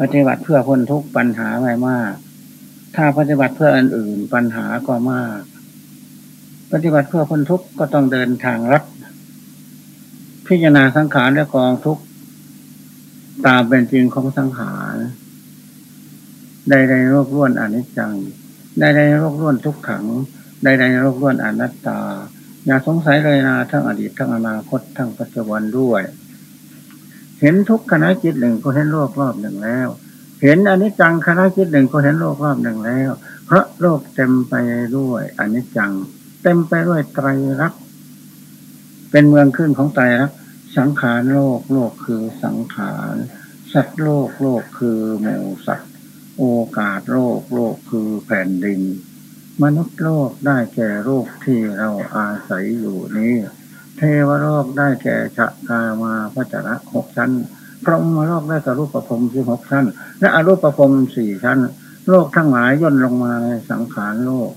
ปฏิบัติเพื่อพ้นทุกปัญหาไม่มาก ถ้าปฏิบัติเพื่ออันอื่นปัญหาก็มาก ปฏิบัติเพื่อพ้นทุกก็ต้องเดินทางรัดพิจารณาสังขารและกองทุกตามเป็นจริงของสังขารใดในโรคล้วนอนิจจังใดในโรคล้วนทุกขังใดในโรคล้วนอนัตตา อย่าสงสัยเลยนะทั้งอดีตทั้งอนาคตทั้งปัจจุบันด้วย เห็นทุกขณะจิตหนึ่งก็เห็นโลกรอบหนึ่งแล้ว เห็นอนิจจังคณะจิตหนึ่งก็เห็นโลกรอบหนึ่งแล้ว เพราะโลกเต็มไปด้วยอนิจจัง เต็มไปด้วยไตรลักษณ์เป็นเมืองขึ้นของไตรลักษณ์สังขารโลกโลกคือสังขารสัตว์โลกโลกคือหมูสัตว์ โอกาสโลกโลกคือแผ่นดิน มนุษย์โลกได้แก่โลกที่เราอาศัยอยู่นี้ เทวโลกได้แก่ชะกามาพระจระหกชั้น พรหมโลกได้กรูปประพรมสิบหกชั้น และอรูปประพรมสี่ชั้น โลกทั้งหลายย่นลงมาในสังขารโลก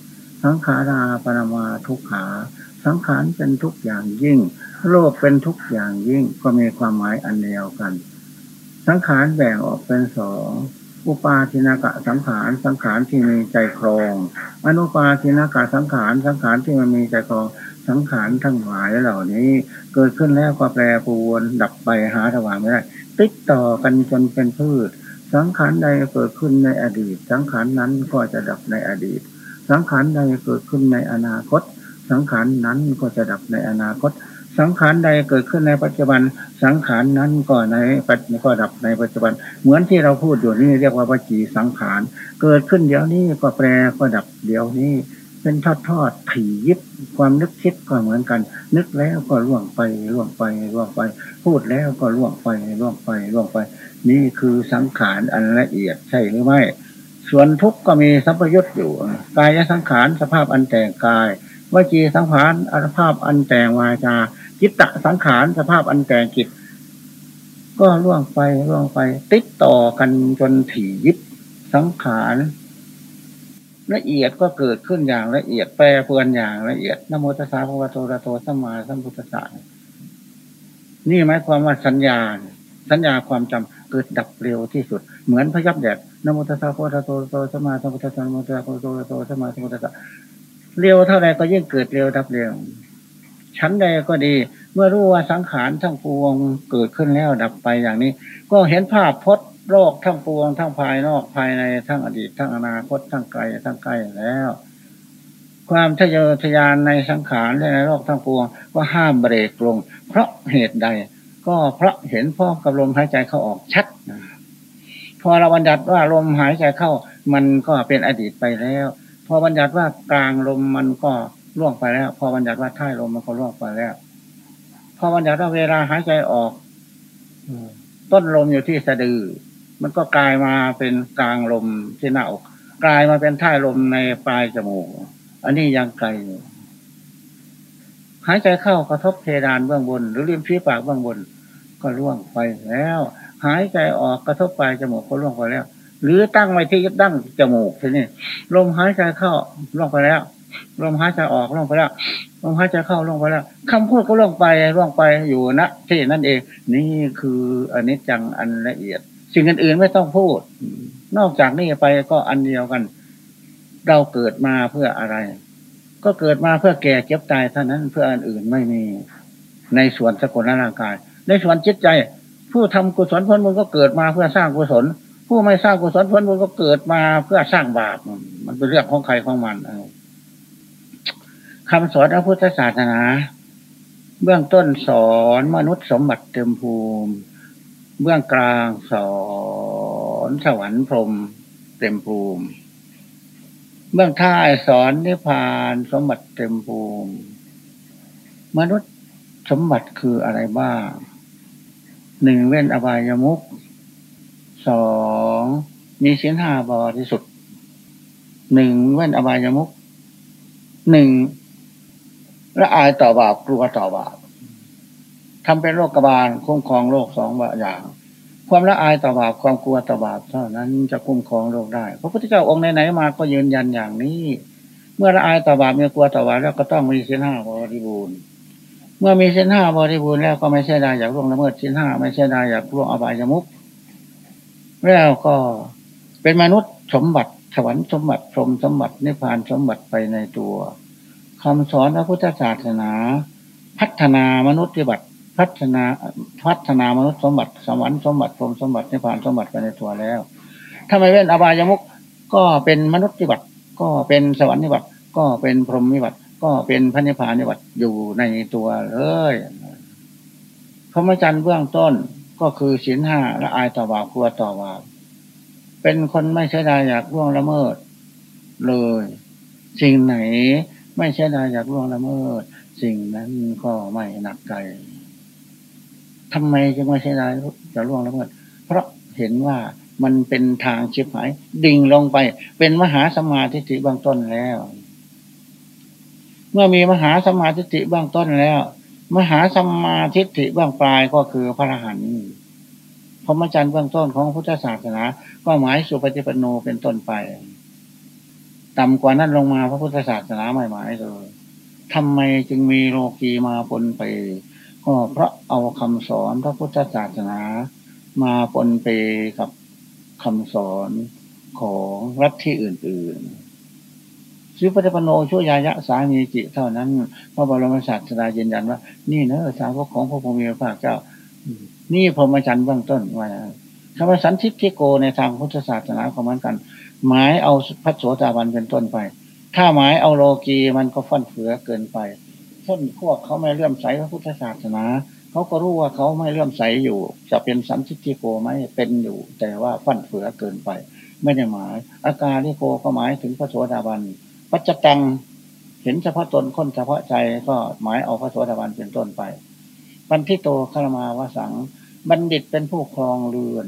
สังขาราปรมาทุกขา สังขารเป็นทุกอย่างยิ่ง โลกเป็นทุกอย่างยิ่งก็มีความหมายอันเดียวกัน สังขารแบ่งออกเป็นสองอุปาทินากะสังขารสังขารที่มีใจครอง อนุปาทินากะสังขารสังขารที่มันมีใจครอง สังขารทั้งหลายเหล่านี้ เกิดขึ้นแล้วก็แปรปรวนดับไปหาถวายไม่ได้ติดต่อกันจนเป็นพืช สังขารใดเกิดขึ้นในอดีต สังขารนั้นก็จะดับในอดีต สังขารใดเกิดขึ้นในอนาคต สังขารนั้นก็จะดับในอนาคต สังขารใดเกิดขึ้นในปัจจุบัน สังขารนั้นก็ในปัจจุบันก็ดับในปัจจุบัน เหมือนที่เราพูดอยู่นี่เรียกว่าปัจจีสังขาร เกิดขึ้นเดี๋ยวนี้ก็แปรก็ดับเดี๋ยวนี้ เป็นทอดทอดถี่ยิบความนึกคิดก็เหมือนกัน นึกแล้วก็ล่วงไปล่วงไปล่วงไป พูดแล้วก็ล่วงไปล่วงไปล่วงไป นี่คือสังขารอันละเอียดใช่หรือไม่ ส่วนทุกข์ก็มีสัมปยุตอยู่ กายสังขารสภาพอันแต่งกายวจีสังขารสภาพอันแต่งวาจาจิตตสังขารสภาพอันแต่งจิต ก็ล่วงไปล่วงไป ติดต่อกันจนถี่ยิบสังขาร ละเอียดก็เกิดขึ้นอย่างละเอียดแปรเปือนอย่างละเอียดนโมตัสสะภะวะโตระโตสัมมาสัมพุทธัสสะนี่หมายความว่าสัญญา สัญญาความจำเกิดดับเร็วที่สุด เหมือนพยับแดดนโมตัสสะภะวะโตระโตสัมมาสัมพุทธัสสะนโมตัสสะภะวะโตระโตสัมมาสัมพุทธัสสะเร็วเท่าไรก็ยิ่งเกิดเร็วดับเร็วชั้นใดก็ดี เมื่อรู้ว่าสังขารทั้งปวงเกิดขึ้นแล้วดับไปอย่างนี้ ก็เห็นภาพพจน์ โลกทั้งปวงทั้งภายนอกภายในทั้งอดีตทั้งอนาคตทั้งไกลทั้งใกล้แล้ว ความทะเยอทะยานในสังขารและในโลกทั้งปวงก็ห้ามเบรกลง เพราะเหตุใด ก็เพราะเห็นพ่อกับลมหายใจเข้าออกชัดพอเราบัญญัติว่าลมหายใจเข้า มันก็เป็นอดีตไปแล้ว พอบัญญัติว่ากลางลมมันก็ล่วงไปแล้ว พอบัญญัติว่าท้ายลมมันก็ล่วงไปแล้วพอบัญญัติว่าเวลาหายใจออกต้นลมอยู่ที่สะดือ มันก็กลายมาเป็นกลางลมที่หน้าอกกลายมาเป็นท้ายลมในปลายจมูก อันนี้ยังไกลหายใจเข้ากระทบเพดานเบื้องบน หรือริมฝีปากเบื้องบน ก็ล่วงไปแล้ว หายใจออกกระทบปลายจมูกก็ล่วงไปแล้ว หรือตั้งไว้ที่ดั้งจมูกทีนี้ลมหายใจเข้าล่วงไปแล้วลมหายใจออกล่วงไปแล้วลมหายใจเข้าล่วงไปแล้วคำพูดก็ล่วงไปล่วงไปอยู่นะที่นั่นเอง นี่คืออันนี้จังอันละเอียด สิ่งอื่นๆไม่ต้องพูด นอกจากนี้ไปก็อันเดียวกัน เราเกิดมาเพื่ออะไร ก็เกิดมาเพื่อแก่เก็บตายเท่านั้นเพื่ออันอื่นไม่มี ในส่วนสกุลร่างกาย ในส่วนจิตใจ ผู้ทำกุศลพ้นบุญก็เกิดมาเพื่อสร้างกุศล ผู้ไม่สร้างกุศลพ้นบุญก็เกิดมาเพื่อสร้างบาปมันเป็นเรื่องของใครของมันคำสอนพระพุทธศาสนา เบื้องต้นสอนมนุษย์สมบัติเต็มภูมิ เบื้องกลางสอนสวรรค์พรมเต็มภูมิ เบื้องท้ายสอนนิพพานสมบัติเต็มภูมิ มนุษย์สมบัติคืออะไรบ้างหนึ่งเว้นอบายมุกสองมีเสินห้าบริสุทธิ์หนึ่งเว้นอบายมุกหนึ่งละอายต่อบาปกลัวต่อบาป ทำเป็นโรคกบาลคุ้มครองโลกสองอย่าง ความละอายต่อบาปความกลัวต่อบาปเท่านั้นจะคุ้มครองโลกได้พระพุทธเจ้าองค์ไหนๆมาก็ยืนยันอย่างนี้ เมื่อละอายต่อบาปมีกลัวต่อบาปแล้วก็ต้องมีเส้นห้าบริบูรณ์เมื่อมีเส้นห้าบริบูรณ์แล้วก็ไม่ใช่ได้อยากล่วงละเมิดเส้นห้าไม่ใช่ได้อยากล่วงอบายมุกแล้วก็เป็นมนุษย์สมบัติสวรรค์สมบัติพรหมสมบัตินิพพานสมบัติไปในตัวคำสอนพระพุทธศาสนา พัฒนามนุษย์ปฏิบัติ พัฒนาพัฒนามนุษย์สมบัติสวรรค์สมบัติพรหมสมบัตินิพพานสมบัติไปในตัวแล้ว ถ้าไม่เว้นอบายมุกก็เป็นมนุษย์ปฏิบัติก็เป็นสวรรค์ปฏิบัติก็เป็นพรหมปฏิบัติก็เป็นพระนิพพานปฏิบัติอยู่ในตัวเลยพระมจรรย์เบื้องต้นก็คือศีลห้าและอายต่อบาปกลัวต่อบาปเป็นคนไม่ใช่ดายอยากล่วงละเมิด เลยสิ่งไหนไม่ใช่ดายอยากล่วงละเมิด สิ่งนั้นก็ไม่หนักใจ ทำไมจึงไม่ใช่ดายจะล่วงละเมิดเพราะเห็นว่ามันเป็นทางชิบหาย ดิ่งลงไป เป็นมหาสมาธิิเบื้องต้นแล้ว เมื่อมีมหาสมาธิิเบื้องต้นแล้ว มหาสมาธิิเบื้องปลายก็คือพระอรหันต์พรหมจรรย์เบื้องต้นของพุทธศาสนา ก็หมายสุปฏิปโนเป็นต้นไป ต่ำกว่านั้นลงมาพระพุทธศาสนาไม่หมายเลยทำไมจึงมีโลกีมาปนไป ก็เพราะเอาคำสอนพระพุทธศาสนา มาปนไปกับคำสอนของรัฐที่อื่นๆสุปฏิปโนช่วยยายะสามีจิเท่านั้นพระบรมศาสดายืนยันว่า นี่เนอะสาวกของพระพุทธพระเจ้า นี่พรหมจรรย์เบื้องต้นว่าคำว่าสันทิฏฐิโกในทางพุทธศาสนาของมันกัน หมายเอาพระโสดาบันเป็นต้นไป ถ้าหมายเอาโลกีมันก็ฟั่นเฟือเกินไป ต้นพวกเขาไม่เลื่อมใสพระพุทธศาสนา เขาก็รู้ว่าเขาไม่เลื่อมใสอยู่ จะเป็นสันทิฏฐิโกไหมเป็นอยู่ แต่ว่าฟั่นเฟือเกินไป ไม่ได้หมาย อาการที่โกก็หมายถึงพระโสดาบันปัจจตังเห็นเฉพาะตนคนเฉพาะใจก็หมายเอาพระโสดาบันเป็นต้นไปปันทิโตคารมาวสัง บัณฑิตเป็นผู้ครองเรือน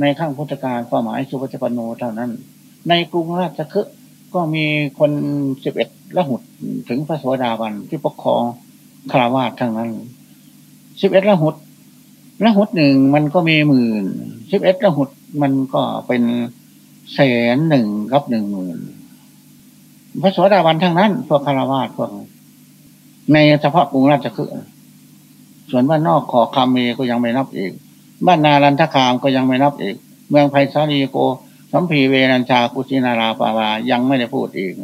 ในข้างพุทธการก็หมายสุปฏิปโนเท่านั้น ในกรุงราชคฤห์ ก็มีคนสิบเอ็ดละหุดถึงพระสวสดาบันที่ปกครองคารวาสทั้งนั้นสิบเอ็ดละหุดละหุดหนึ่งมันก็มีหมื่นสิบเอ็ดละหุดมันก็เป็นแสนหนึ่งกับหนึ่งหมื่นพระสวสดาบันทั้งนั้น พวกคารวาสพวก ในเฉพาะกรุงราชคฤห์ส่วนบ้านนอกขอคาเมก็ยังไม่นับอีกบ้านนาลันทคามก็ยังไม่นับอีก เมืองไผ่สาลีโก สัมพีเวนัญชากุชินาราปาวายังไม่ได้พูดอีก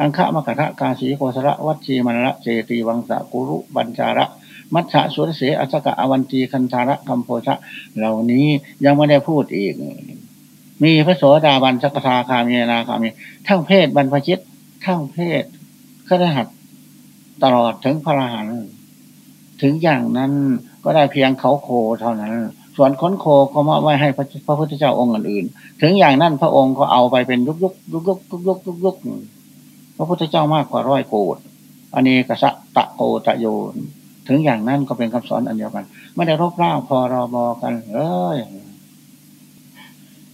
อังคะมกะทะกาสีโกสระวัชีมันละเจตีวังสะกุรุบัญจาระ มัชฌะสุรเสอสกะอวันตีคันธาระคัมโพชะ เหล่านี้ยังไม่ได้พูดอีก มีพระโสดาบันสักทาคามีนาคามี ทั้งเพศบรรพชิต ทั้งเพศขรหัสตลอดถึงพระรหันถึงอย่างนั้นก็ได้เพียงเขาโคเท่านั้น ส่วนค้นโคก็มอบไว้ให้พระพุทธเจ้าองค์อื่นๆ ถึงอย่างนั้นพระองค์ก็เอาไปเป็นยุกยุกยุกยุกยุกยุกยุกยุกพระพุทธเจ้ามากกว่าร้อยโกดอันนี้กษัตะโกตะโยน ถึงอย่างนั้นก็เป็นคำสอนอันเดียวกันไม่ได้รบร่างพอรอบอกันเลย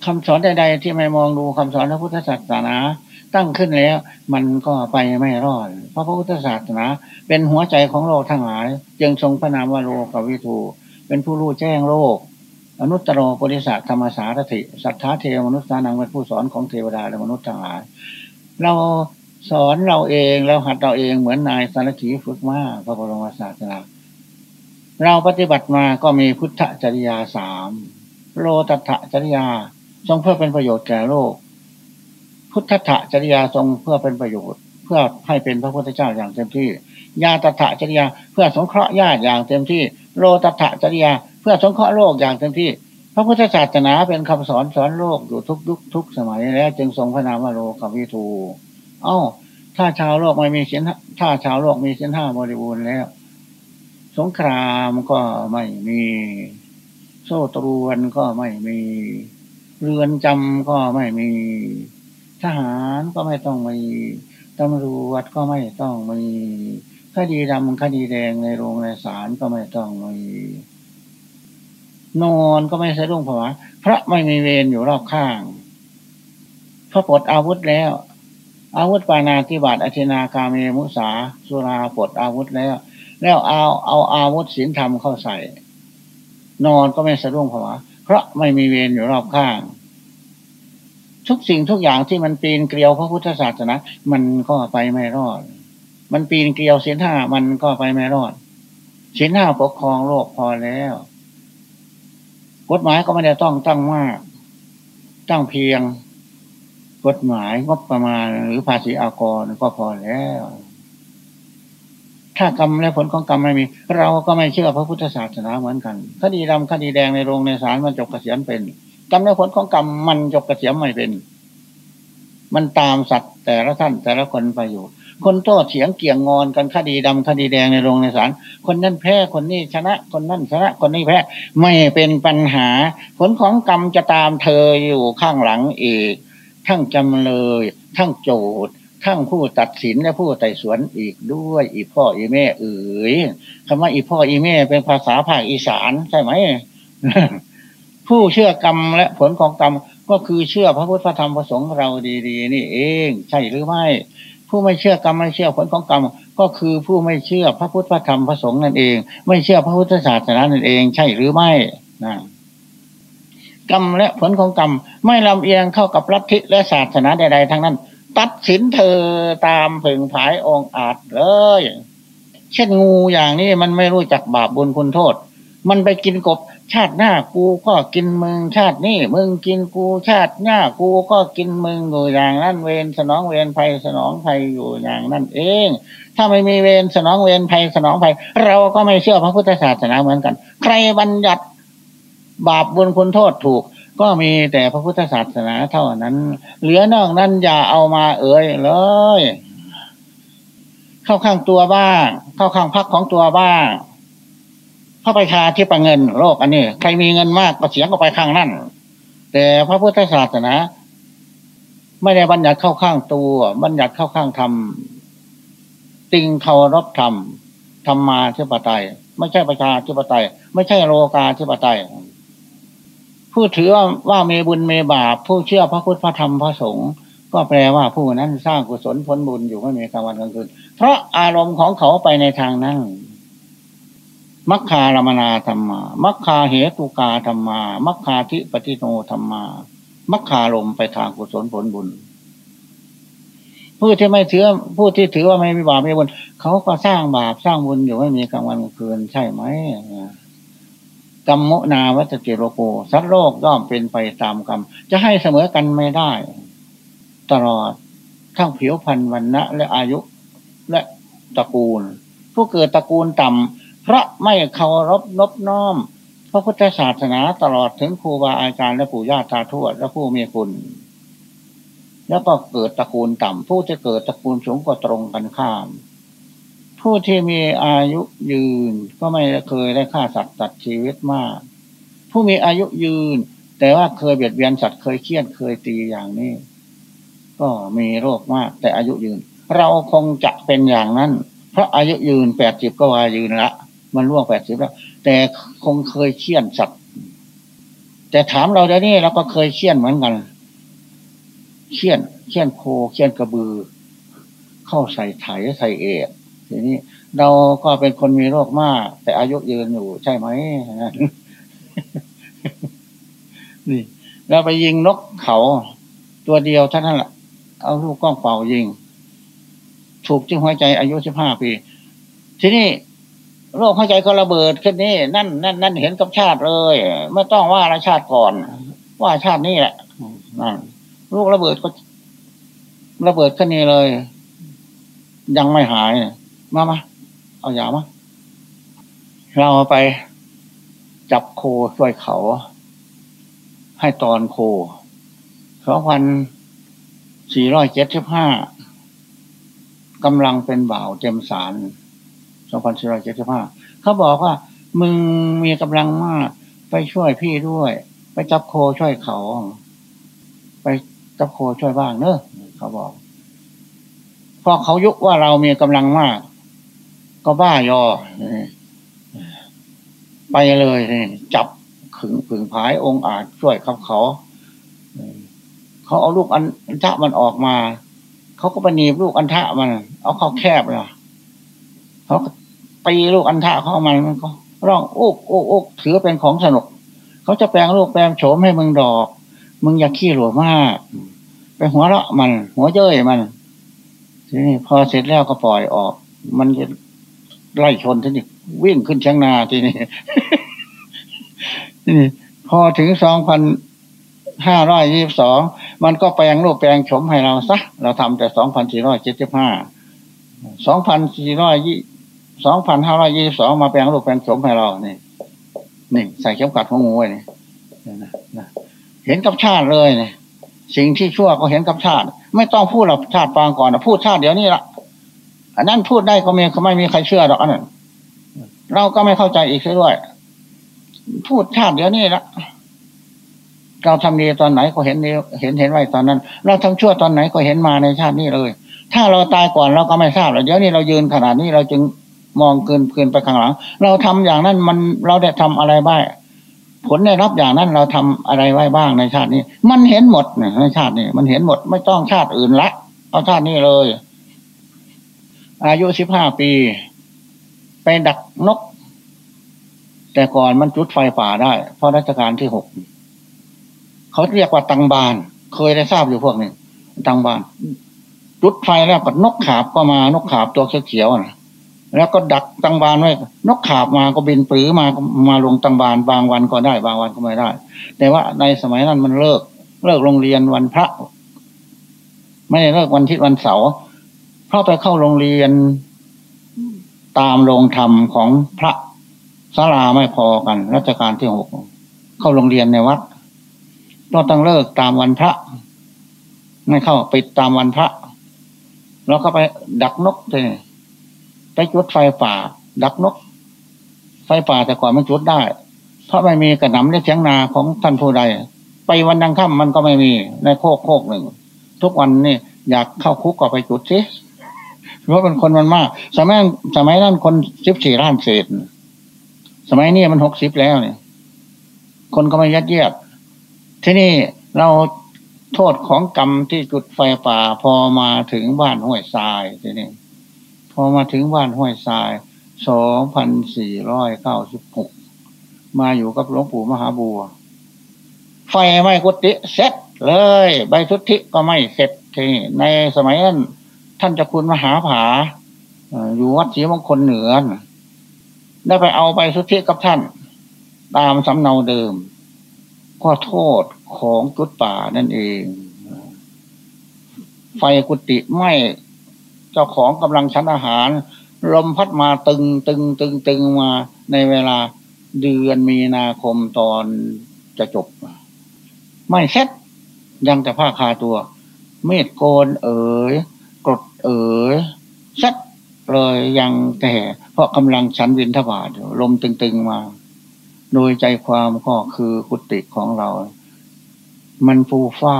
คำสอนใดๆที่ไม่มองดูคำสอนพระพุทธศาสนา ตั้งขึ้นแล้ว มันก็ไปไม่รอด เพราะพระพุทธศาสนา เป็นหัวใจของโลกทั้งหลาย จึงทรงพระนามว่าโลกวิทูเป็นผู้รู้แจ้งโลก อนุตตรโปริสัทธรรมสารถิสัทธาเทวมนุษย์นังเป็นผู้สอนของเทวดาและมนุษย์ทั้งหลายเราสอนเราเองเราหัดเราเองเหมือนนายสารถีฝึกมาพระบรมศาสนาเราปฏิบัติมาก็มีพุทธจริยาสามโลตัตถจริยาทรงเพื่อเป็นประโยชน์แก่โลก พุทธะจริยาทรงเพื่อเป็นประโยชน์ เพื่อให้เป็นพระพุทธเจ้าอย่างเต็มที่ ญาตถะจริยาเพื่อสงเคราะห์ญาติอย่างเต็มที่ โลตถะจริยา พื่อสงเคราะห์โลกอย่างเต็มที่ พระพุทธศาสนาเป็นคำสอนสอนโลกอยู่ทุกยุคทุกสมัยแล้วจึงทรงพระนามว่าโลกวิทูเอ้า ถ้าชาวโลกไม่มีเส้นถ้าชาวโลกมีเส้นห้าบริบูรณ์แล้ว สงครามก็ไม่มี โซ่ตรวนก็ไม่มี เรือนจำก็ไม่มี ทหารก็ไม่ต้องมีตำรวจก็ไม่ต้องมีคดีดำคดีแดงในโรงในศาลก็ไม่ต้องมี นอนก็ไม่ใช่รุ่งผวาเพราะไม่มีเวรอยู่รอบข้างพระปลดอาวุธแล้ว อาวุธปานาธิบาตอธินาคาเมมุสา สุราปลดอาวุธแล้ว แล้วเอาเอาอาวุธศีลธรรมเข้าใส่ นอนก็ไม่สะดุ้งผวาเพราะไม่มีเวรอยู่รอบข้าง ทุกสิ่งทุกอย่างที่มันปีนเกลียวพระพุทธศาสนา มันก็ไปไม่รอด มันปีนเกลียวเสียห้ามันก็ไปไม่รอดเสียห้าปกครองโลกพอแล้ว กฎหมายก็ไม่ได้ต้องตั้งมาก ตั้งเพียง กฎหมายงบประมาณหรือภาษีอากรก็พอแล้ว ถ้ากรรมและผลของกรรมไม่มี เราก็ไม่เชื่อพระพุทธศาสนาเหมือนกันคดีดำคดีแดงในโรงในศาลมันจบเกษียณเป็นกรรมและผลของกรรมมันจบเกษียณไม่เป็น มันตามสัตว์แต่ละท่านแต่ละคนไปอยู่ คนโต้เถียงเกี่ยงงอนกันคดีดำคดีแดงในโรงในศาลคนนั้นแพ้คนนี้ชนะ คนนั้นชนะคนนี้แพ้ไม่เป็นปัญหา ผลของกรรมจะตามเธออยู่ข้างหลังอีก ทั้งจำเลย ทั้งโจทย์ทั้งผู้ตัดสินและผู้ไต่สวนอีกด้วยอีพ่ออีแม่เอ๋ยคำว่าอีพ่ออีแม่เป็นภาษาภาคอีสานใช่ไหมผู้เชื่อกรรมและผลของกรรมก็คือเชื่อพระพุทธธรรมประสงค์เราดี ๆ นี่เอง ใช่หรือไม่ ผู้ไม่เชื่อกรรมไม่เชื่อผลของกรรม ก็คือผู้ไม่เชื่อพระพุทธพระธรรมประสงค์นั่นเอง ไม่เชื่อพระพุทธศาสนานั่นเอง ใช่หรือไม่นะกรรมและผลของกรรม ไม่ลำเอียงเข้ากับลัทธิและศาสนาใดๆทั้งนั้น ตัดสินเธอตามผึงผายองอาจเลย เช่นงูอย่างนี้มันไม่รู้จักบาปบุญคุณโทษ มันไปกินกบ ชาติหน้ากูก็กินมึงชาตินี้มึงกินกูชาติหน้ากูก็กินมึงอยู่อย่างนั้นเวรสนองเวรภัยสนองภัยอยู่อย่างนั้นเอง ถ้าไม่มีเวรสนองเวรภัยสนองภัย เราก็ไม่เชื่อพระพุทธศาสนาเหมือนกัน ใครบัญญัติบาปบุญคุณโทษถูก ก็มีแต่พระพุทธศาสนาเท่านั้น เหลือนอกนั้นอย่าเอามาเอ่ยเลย เข้าข้างตัวบ้าง เข้าข้างพักของตัวบ้าง พระประชาที่ประเงินโลกอันนี้ ใครมีเงินมากก็เสียงก็ไปข้างนั่นแต่พระพุทธศาสนา ไม่ได้บัญญัติเข้าข้างตัว บัญญัติเข้าข้างธรรมติงเคารพธรรมธรรมาธิปไตย ไม่ใช่ประชาธิปไตย ไม่ใช่โลกาธิปไตย ผู้ถือว่าว่ามีบุญมีบาป ผู้เชื่อพระพุทธพระธรรมพระสงฆ์ก็แปลว่าผู้นั้นสร้างกุศลผลบุญอยู่ไม่มีกลางวันกลางคืนเพราะอารมณ์ของเขาไปในทางนั้น มัคคารมนาธรรมา มัคคาเหตุกาธรรมา มัคคาทิปฏิโนธรรมา มัคคาลมไปทางกุศลผลบุญ ผู้ที่ไม่ถือผู้ที่ถือว่าไม่มีบาปไม่บุญเขาก็สร้างบาปสร้างบุญอยู่ไม่มีกลางวันกลางคืนใช่ไหมกรรมโมนาวัตติโรโกสัตว์โลกย่อมเป็นไปตามกรรม จะให้เสมอกันไม่ได้ ตลอดทั้งผิวพันธุ์วันณะและอายุและตระกูล ผู้เกิดตระกูลต่ำ เพราะไม่เคารพนบน้อม พระพุทธศาสนาตลอดถึงครูบาอาจารย์และปู่ย่าตาทวดและผู้มีคุณ แล้วก็เกิดตระกูลต่ำผู้จะเกิดตระกูลสูงก็ตรงกันข้าม ผู้ที่มีอายุยืนก็ไม่เคยได้ฆ่าสัตว์ตัดชีวิตมาก ผู้มีอายุยืน แต่ว่าเคยเบียดเบียนสัตว์เคยเคี่ยนเคยตีอย่างนี้ ก็มีโรคมาก แต่อายุยืน เราคงจะเป็นอย่างนั้น เพราะอายุยืนแปดสิบก็วายืนละ มันล่วงแปดสิบแล้ว แต่คงเคยเคี่ยนสัตว์ แต่ถามเราเดี๋ยวนี้เราก็เคยเคี่ยนเหมือนกันเคี่ยนเคี่ยนโคเคี่ยนกระบือ เข้าใส่ไถใส่เอกทีนี้เราก็เป็นคนมีโรคมาก แต่อายุยืนอยู่ใช่ไหมนี่เราไปยิงนกเขา ตัวเดียวเท่านั้นแหละเอาลูกกล้องเป่ายิง ถูกจึงหัวใจอายุสิบห้าปี ทีนี้ โรคหัวใจก็ระเบิดขึ้นนี่นั่นนั่นนั่นเห็นกับชาติเลยไม่ต้องว่าละชาติก่อน ว่าชาตินี้แหละนั่นลูกระเบิดก็ระเบิดขึ้นนี่เลย ยังไม่หายมามาเอาอยามาเราไป จับโคช่วยเขา ให้ตอนโคสองพันสี่ร้อยเจ็ดสิบห้ากำลังเป็นบ่าวเต็มสาร สองพันสี่ร้อยเจ็ดสิบห้าเขาบอกว่า มึงมีกำลังมาก ไปช่วยพี่ด้วย ไปจับโคช่วยเขา ไปจับโคช่วยบ้างเนอะเขาบอก พอเขายุว่าเรามีกำลังมาก ก็บ้ายอ ไปเลยจับขึงขึงผายองอาจช่วยเขาเขาเขาเอาลูกอันทะมันออกมา เขาก็ไปหนีบลูกอันทะมัน เอาเข้าแคบเลย เขาตีลูกอันทะเข้ามันมันก็ร้องอุกอุกอุกถือเป็นของสนุก เขาจะแปลงลูกแปลงโฉมให้มึงดอก มึงอย่าขี้หลวมาก ไปหัวเราะมัน หัวเย้ยมัน ทีนี้พอเสร็จแล้วก็ปล่อยออก มันจะไล่ชนทีนี้วิ่งขึ้นช้างนาทีนี้นี่พอถึงสองพันห้าร้อยยี่สิบสองมันก็แปลงรูปแปลงโฉมให้เราซะเราทำแต่สองพันสี่ร้อยเจ็ดสิบห้าสองพันสี่ร้อยยี่ สองพันห้าร้อยยี่สิบสองมาแปลงรูปแปลงโฉมให้เรานี่นี่ใส่เข็มขัดของงูไว้นี่เห็นกับชาติเลยเนี่ยสิ่งที่ชั่วก็เห็นกับชาติ ไม่ต้องพูดหรอกชาติปางก่อนนะพูดชาติเดี๋ยวนี้ละอันนั้นพูดได้ก็ไม่ไม่มีใครเชื่อหรอกอันนั้นเราก็ไม่เข้าใจอีกด้วย พูดชาติเดี๋ยวนี้ละเราทำดีตอนไหนก็เห็นเห็นเห็นไว้ตอนนั้น เราทำชั่วตอนไหนก็เห็นมาในชาตินี้เลย ถ้าเราตายก่อนเราก็ไม่ทราบแล้วเดี๋ยวนี้เรายืนขนาดนี้เราจึง มองเกินเกินไปข้างหลัง เราทำอย่างนั้นมันเราได้ทำอะไรบ้างผลได้รับอย่างนั้นเราทำอะไรไว้บ้างในชาตินี้ มันเห็นหมดในชาตินี้มันเห็นหมดไม่ต้องชาติอื่นละเอาชาตินี้เลย อายุสิบห้าปี ไปดักนก แต่ก่อนมันจุดไฟป่าได้ เพราะรัชกาลที่หกเขาเรียกว่าตังบาน เคยได้ทราบอยู่พวกนี้ตังบาน จุดไฟแล้วก็นกขาบก็มานกขาบตัวเขียวๆนะ แล้วก็ดักตังบานไว้นกขาบมาก็บินปรือมามาลงตังบานบางวันก็ได้ บางวันก็ไม่ได้ แต่ว่าในสมัยนั้นมันเลิก เลิกโรงเรียนวันพระ ไม่ได้เลิกวันที่วันเสาร์เพราะไปเข้าโรงเรียนตามโรงธรรมของพระศาลาไม่พอกันรัชกาลที่หกเข้าโรงเรียนในวัดก็ต้องเลิกตามวันพระ ไม่เข้าปิดตามวันพระ แล้วก็ไปดักนกเลย ไปจุดไฟป่า ดักนก ไฟป่าแต่ก่อนมันจุดได้ เพราะไม่มีกระหน่ำในเชียงนาของท่านผู้ใด ไปวันดังค่ำมันก็ไม่มีในโคกโคกหนึ่ง ทุกวันนี่อยากเข้าคุกก็ไปจุดสิเพราะเป็นคนมันมาก สมัยสมัยนั้นคนสิบสี่ล้านเศษ สมัยนี้มันหกสิบแล้วเนี่ย คนก็ไม่ยัดเยียด ที่นี่เราโทษของกรรมที่จุดไฟป่าพอมาถึงบ้านห้วยทรายที่นี้พ อมาถึงบ้านห้วยทรายสองพันสี่ร้อยเก้าสิบหกมาอยู่กับหลวงปู่มหาบัว ไฟไม่กุฏิเสร็จเลย ใบทุติก็ไม่เสร็จทีในสมัยนั้นท่านจะคุณมหาผาอยู่วัดศรีมงคลเหนือได้ไปเอาใบสุทธิกับท่าน ตามสำเนาเดิม ก็โทษของกุฏป่านั่นเอง ไฟกุฏิไม่ เจ้าของกำลังชั้นอาหาร ลมพัดมาตึงตึงตึงตึงมาในเวลาเดือนมีนาคมตอนจะจบ ไม่เซ็ตยังแต่ผ้าคาตัว เมฆโกนเอ๋ยกรดเอ๋ยเซ็ตเลยยังแต่เพราะกำลังชั้นวินทบาทลมตึงๆมา โดยใจความก็คือกุฏิของเรา มันฟูฟ้า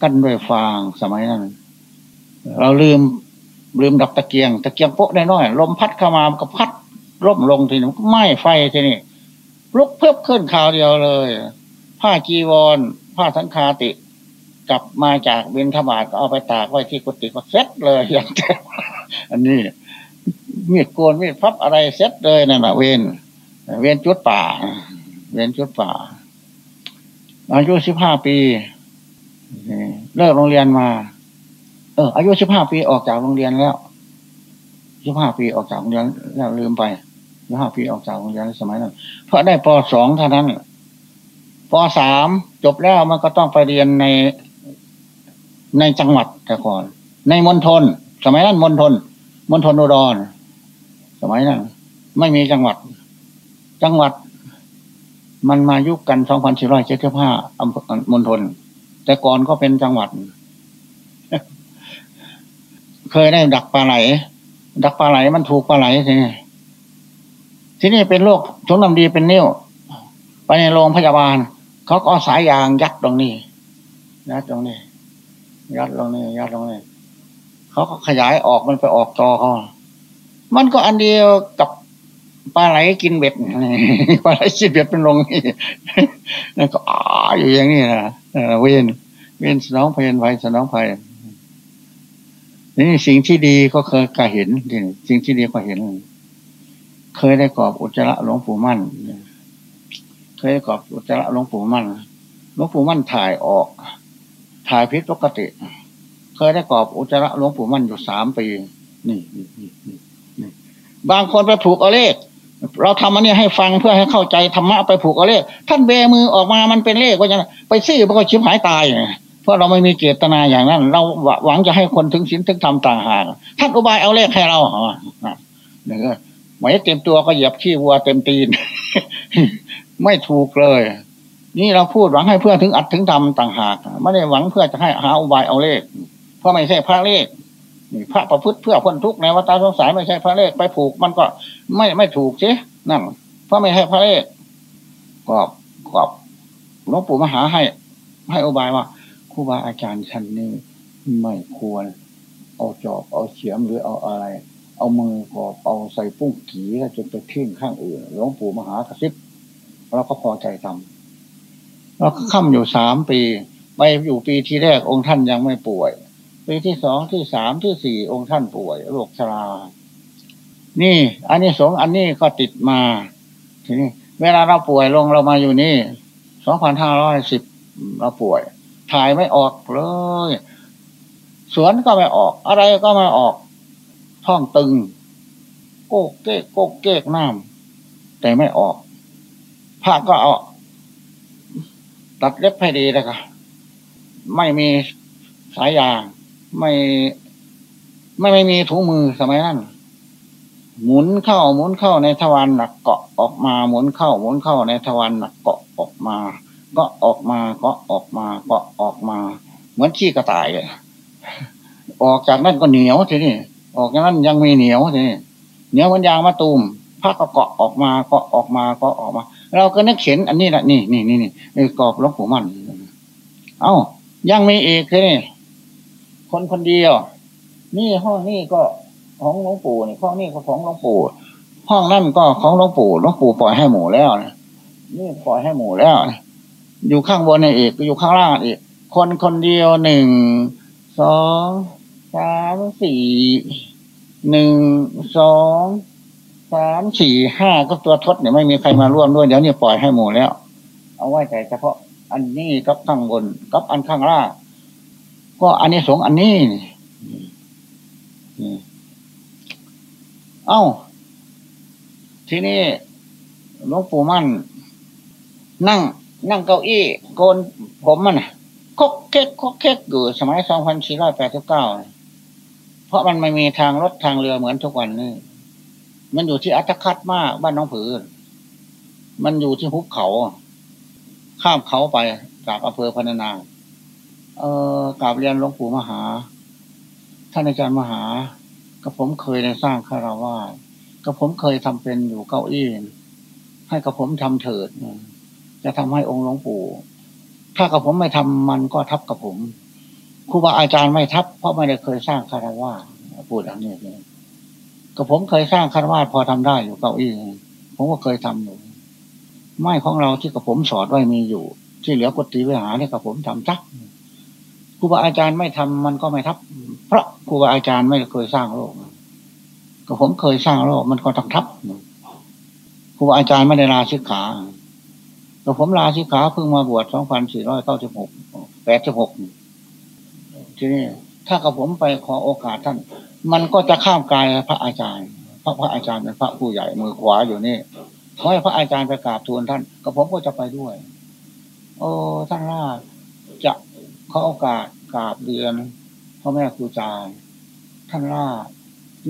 กั้นด้วยฟางสมัยนั้น เราลืมลืมดับตะเกียง ตะเกียงโป๊ะน้อยลมพัดเข้ามาก็พัดร่มลงทีนี้ไหม้ไฟทีนี้ลุกเพิ่มขึ้นข่าวเดียวเลย ผ้าจีวร ผ้าสังคาติ กลับมาจากบินทบาทก็เอาไปตากไว้ที่กุฏิก็เซ็ตเลยอย่างเดียวอันนี้มีดโกนมีดพับอะไรเซ็ตเลยนั่นแหะเวนเวียนจุดป่า เวียนจุดป่า อายุสิบห้าปี เลิกโรงเรียนมา เอออายุสิบห้าปีออกจากโรงเรียนแล้วสิบห้าปีออกจากโรงเรียนแล้วลืมไปสิบห้าปีออกจากโรงเรียนสมัยนั้นเพราะได้ปสองเท่านั้นปสามจบแล้วมันก็ต้องไปเรียนในในจังหวัดแต่ก่อน ในมณฑลสมัยนั้นมณฑลมณฑลอุดรสมัยนั้นไม่มีจังหวัด จังหวัด มันมายุคกันสองพันสี่ร้อยเจ็ดสิบห้าอำเภอมณฑลแต่ก่อนก็เป็นจังหวัด เคยได้ดักปลาไหล ดักปลาไหลมันถูกปลาไหลทีนี้ที่นี่เป็นโรคถุงนำดีเป็นนิ้วไปในโรงพยาบาล เขาก็สายยางยัดตรงนี้ยัดตรงนี้ ยัดตรงนี้ ยัดตรงนี้ เขาก็ขยายออกมันไปออกต่อเขามันก็อันเดียวกับปลาไหลกินเบ็ดปลาไหลกินเบ็ดเป็นลงนี่แล้วก็อ้าอยู่อย่างนี้นะเวียนเวียนสนองเพยนไฟสนองไฟนี่ นี่สิ่งที่ดีก็เคยก็เห็นสิ่งที่ดีก็เห็น เคยได้กอบอุจจาระหลวงปู่มั่น เคยได้กอบอุจจาระหลวงปู่มั่นหลวงปู่มั่นถ่ายออก ถ่ายพิษปกติ เคยได้กอบอุจจาระหลวงปู่มั่นอยู่สามปีนี่นี่นี่นี่บางคนไปผูกเอาเลข เราทำอันนี้ให้ฟังเพื่อให้เข้าใจธรรมะไปผูกเอาเลข ท่านเบมือออกมามันเป็นเลขว่าจะไปซี่มันก็ชิบหายตาย เพราะเราไม่มีเจตนาอย่างนั้น เราหวังจะให้คนถึงศีลถึงธรรมต่างหากท่านอุบายเอาเลขให้เราเนี่ยไม่เต็มตัวก็เหยียบขี้วัวเต็มตีน ไม่ถูกเลย นี่เราพูดหวังให้เพื่อถึงอัดถึงทำต่างหากไม่ได้หวังเพื่อจะให้หาอุบายเอาเลข เพราะไม่ใช่พระเลขพระประพฤติเพื่อพ้นทุกข์ในวัฏสงสารไม่ใช่พระเลขไปผูก มันก็ไม่ไม่ถูกใช่นั่นเพราะไม่ใช่พระเลขก็ก็หลวงปู่มหาให้ ให้อุบายว่า ครูบาอาจารย์ชั้นนี้ไม่ควร เอาจอบเอาเฉียมหรือเอาอะไร เอามือกอบเอาใส่ปุ้งกีแล้วจนไปทิ้งข้างอื่นหลวงปู่มหากระซิบเราก็พอใจทำเราค่ำอยู่สามปี ไปอยู่ปีที่แรกองค์ท่านยังไม่ป่วย ปีที่สองที่สามที่สี่องค์ท่านป่วยโรคชรา นี่อันนี้สงอันนี้ก็ติดมา ทีนี้ เวลาเราป่วยลงเรามาอยู่นี่สองพันห้าร้อยสิบเราป่วย ถ่ายไม่ออกเลยสวนก็ไม่ออก อะไรก็ไม่ออก ท้องตึง โกกเก๊กโกกเก๊กน้ำแต่ไม่ออกผ้าก็เอาตัดเล็บให้ดีนะคะไม่มีสายยาง ไม่ ไม่ไม่มีถุงมือสมัยนั้นหมุนเข้าหมุนเข้าในทวารหนักเกาะออกมาหมุนเข้าหมุนเข้าในทวารหนักเกาะออกมา ก็ออกมาก็ออกมาก็ออกมา เหมือนขี้กระต่ายเลยออกจากนั้นก็เหนียวทีนี้ออกจากนั้นยังมีเหนียวทีนี้เหนียวเหมือนยางมะตูมผ้าก็เกาะออกมาก็ออกมาก็ออกมา เราก็นึกเข็นอันนี้แหละนี่นี่นี่นี่กรอบหลวงปู่มัน เอ้ายังมีอีกทีนี้คนคนเดียว นี่ห้องนี่ก็ของหลวงปู่นี่ห้องนี่ก็ของหลวงปู่ห้องนั่นก็ของหลวงปู่หลวงปู่ปล่อยให้หมูแล้วนี่ปล่อยให้หมูแล้ว อยู่ข้างบนนี่อีกอยู่ข้างล่างอีกคนคนเดียวหนึ่งสองสามสี่หนึ่งสองสามสี่ห้าก็ตัวทดเนี่ยไม่มีใครมาร่วมด้วยเดี๋ยวนี้ปล่อยให้หมูแล้ว เอาไว้แต่เฉพาะอันนี้กับข้างบนกับอันข้างล่างก็อันนี้สงอันนี้เอ้า ทีนี้หลวงปู่มั่น นั่ง นั่งเก้าอี้โกนผมมันคกเก๊กคกเก๊กอยู่สมัยสองพันสี่ร้อยแปดสิบเก้าเพราะมันไม่มีทางรถทางเรือเหมือนทุกวันนี้ มันอยู่ที่อัตคัดมากบ้านน้องผือ มันอยู่ที่หุบเขา ข้ามเขาไปจากอำเภอพนานา เออกราบเรียนหลวงปู่มหา ท่านอาจารย์มหาก็ผมเคยได้สร้างคาราวาสก็ผมเคยทำเป็นอยู่เก้าอี้ ให้กับผมทำเถิด จะทำให้องค์หลวงปู่ ถ้ากับผมไม่ทำมันก็ทับกับผมครูบาอาจารย์ไม่ทับ เพราะไม่ได้เคยสร้างคารวาสพูดอันนี้เลยก็ผมเคยสร้างคารวาสพอทำได้อยู่เก้าอี้ผมก็เคยทำอยู่ไม้ของเราที่กับผมสอนไว้มีอยู่ ที่เหลือกุฏิวิหารนี่กับผมทำจักครูบาอาจารย์ไม่ทำมันก็ไม่ทับ เพราะครูบาอาจารย์ไม่เคยสร้างโลกก็ผมเคยสร้างโลกมันก็ต้องทับครูบาอาจารย์ไม่ได้ลาชิกขา ก็ผมลาชิขาเพิ่งมาบวชสองพันสี่ร้อยเก้าสิบหกแปดสิบหกทีนี้ถ้ากับผมไปขอโอกาสท่าน มันก็จะข้ามกายพระอาจารย์ พระพระอาจารย์เป็นพระผู้ใหญ่มือขวาอยู่นี่ขอให้พระอาจารย์ไปกราบทูลท่านก็ผมก็จะไปด้วย โอ้ท่านล่าจะขอโอกาสกราบเรียนพ่อแม่ครูอาจารย์ท่านล่า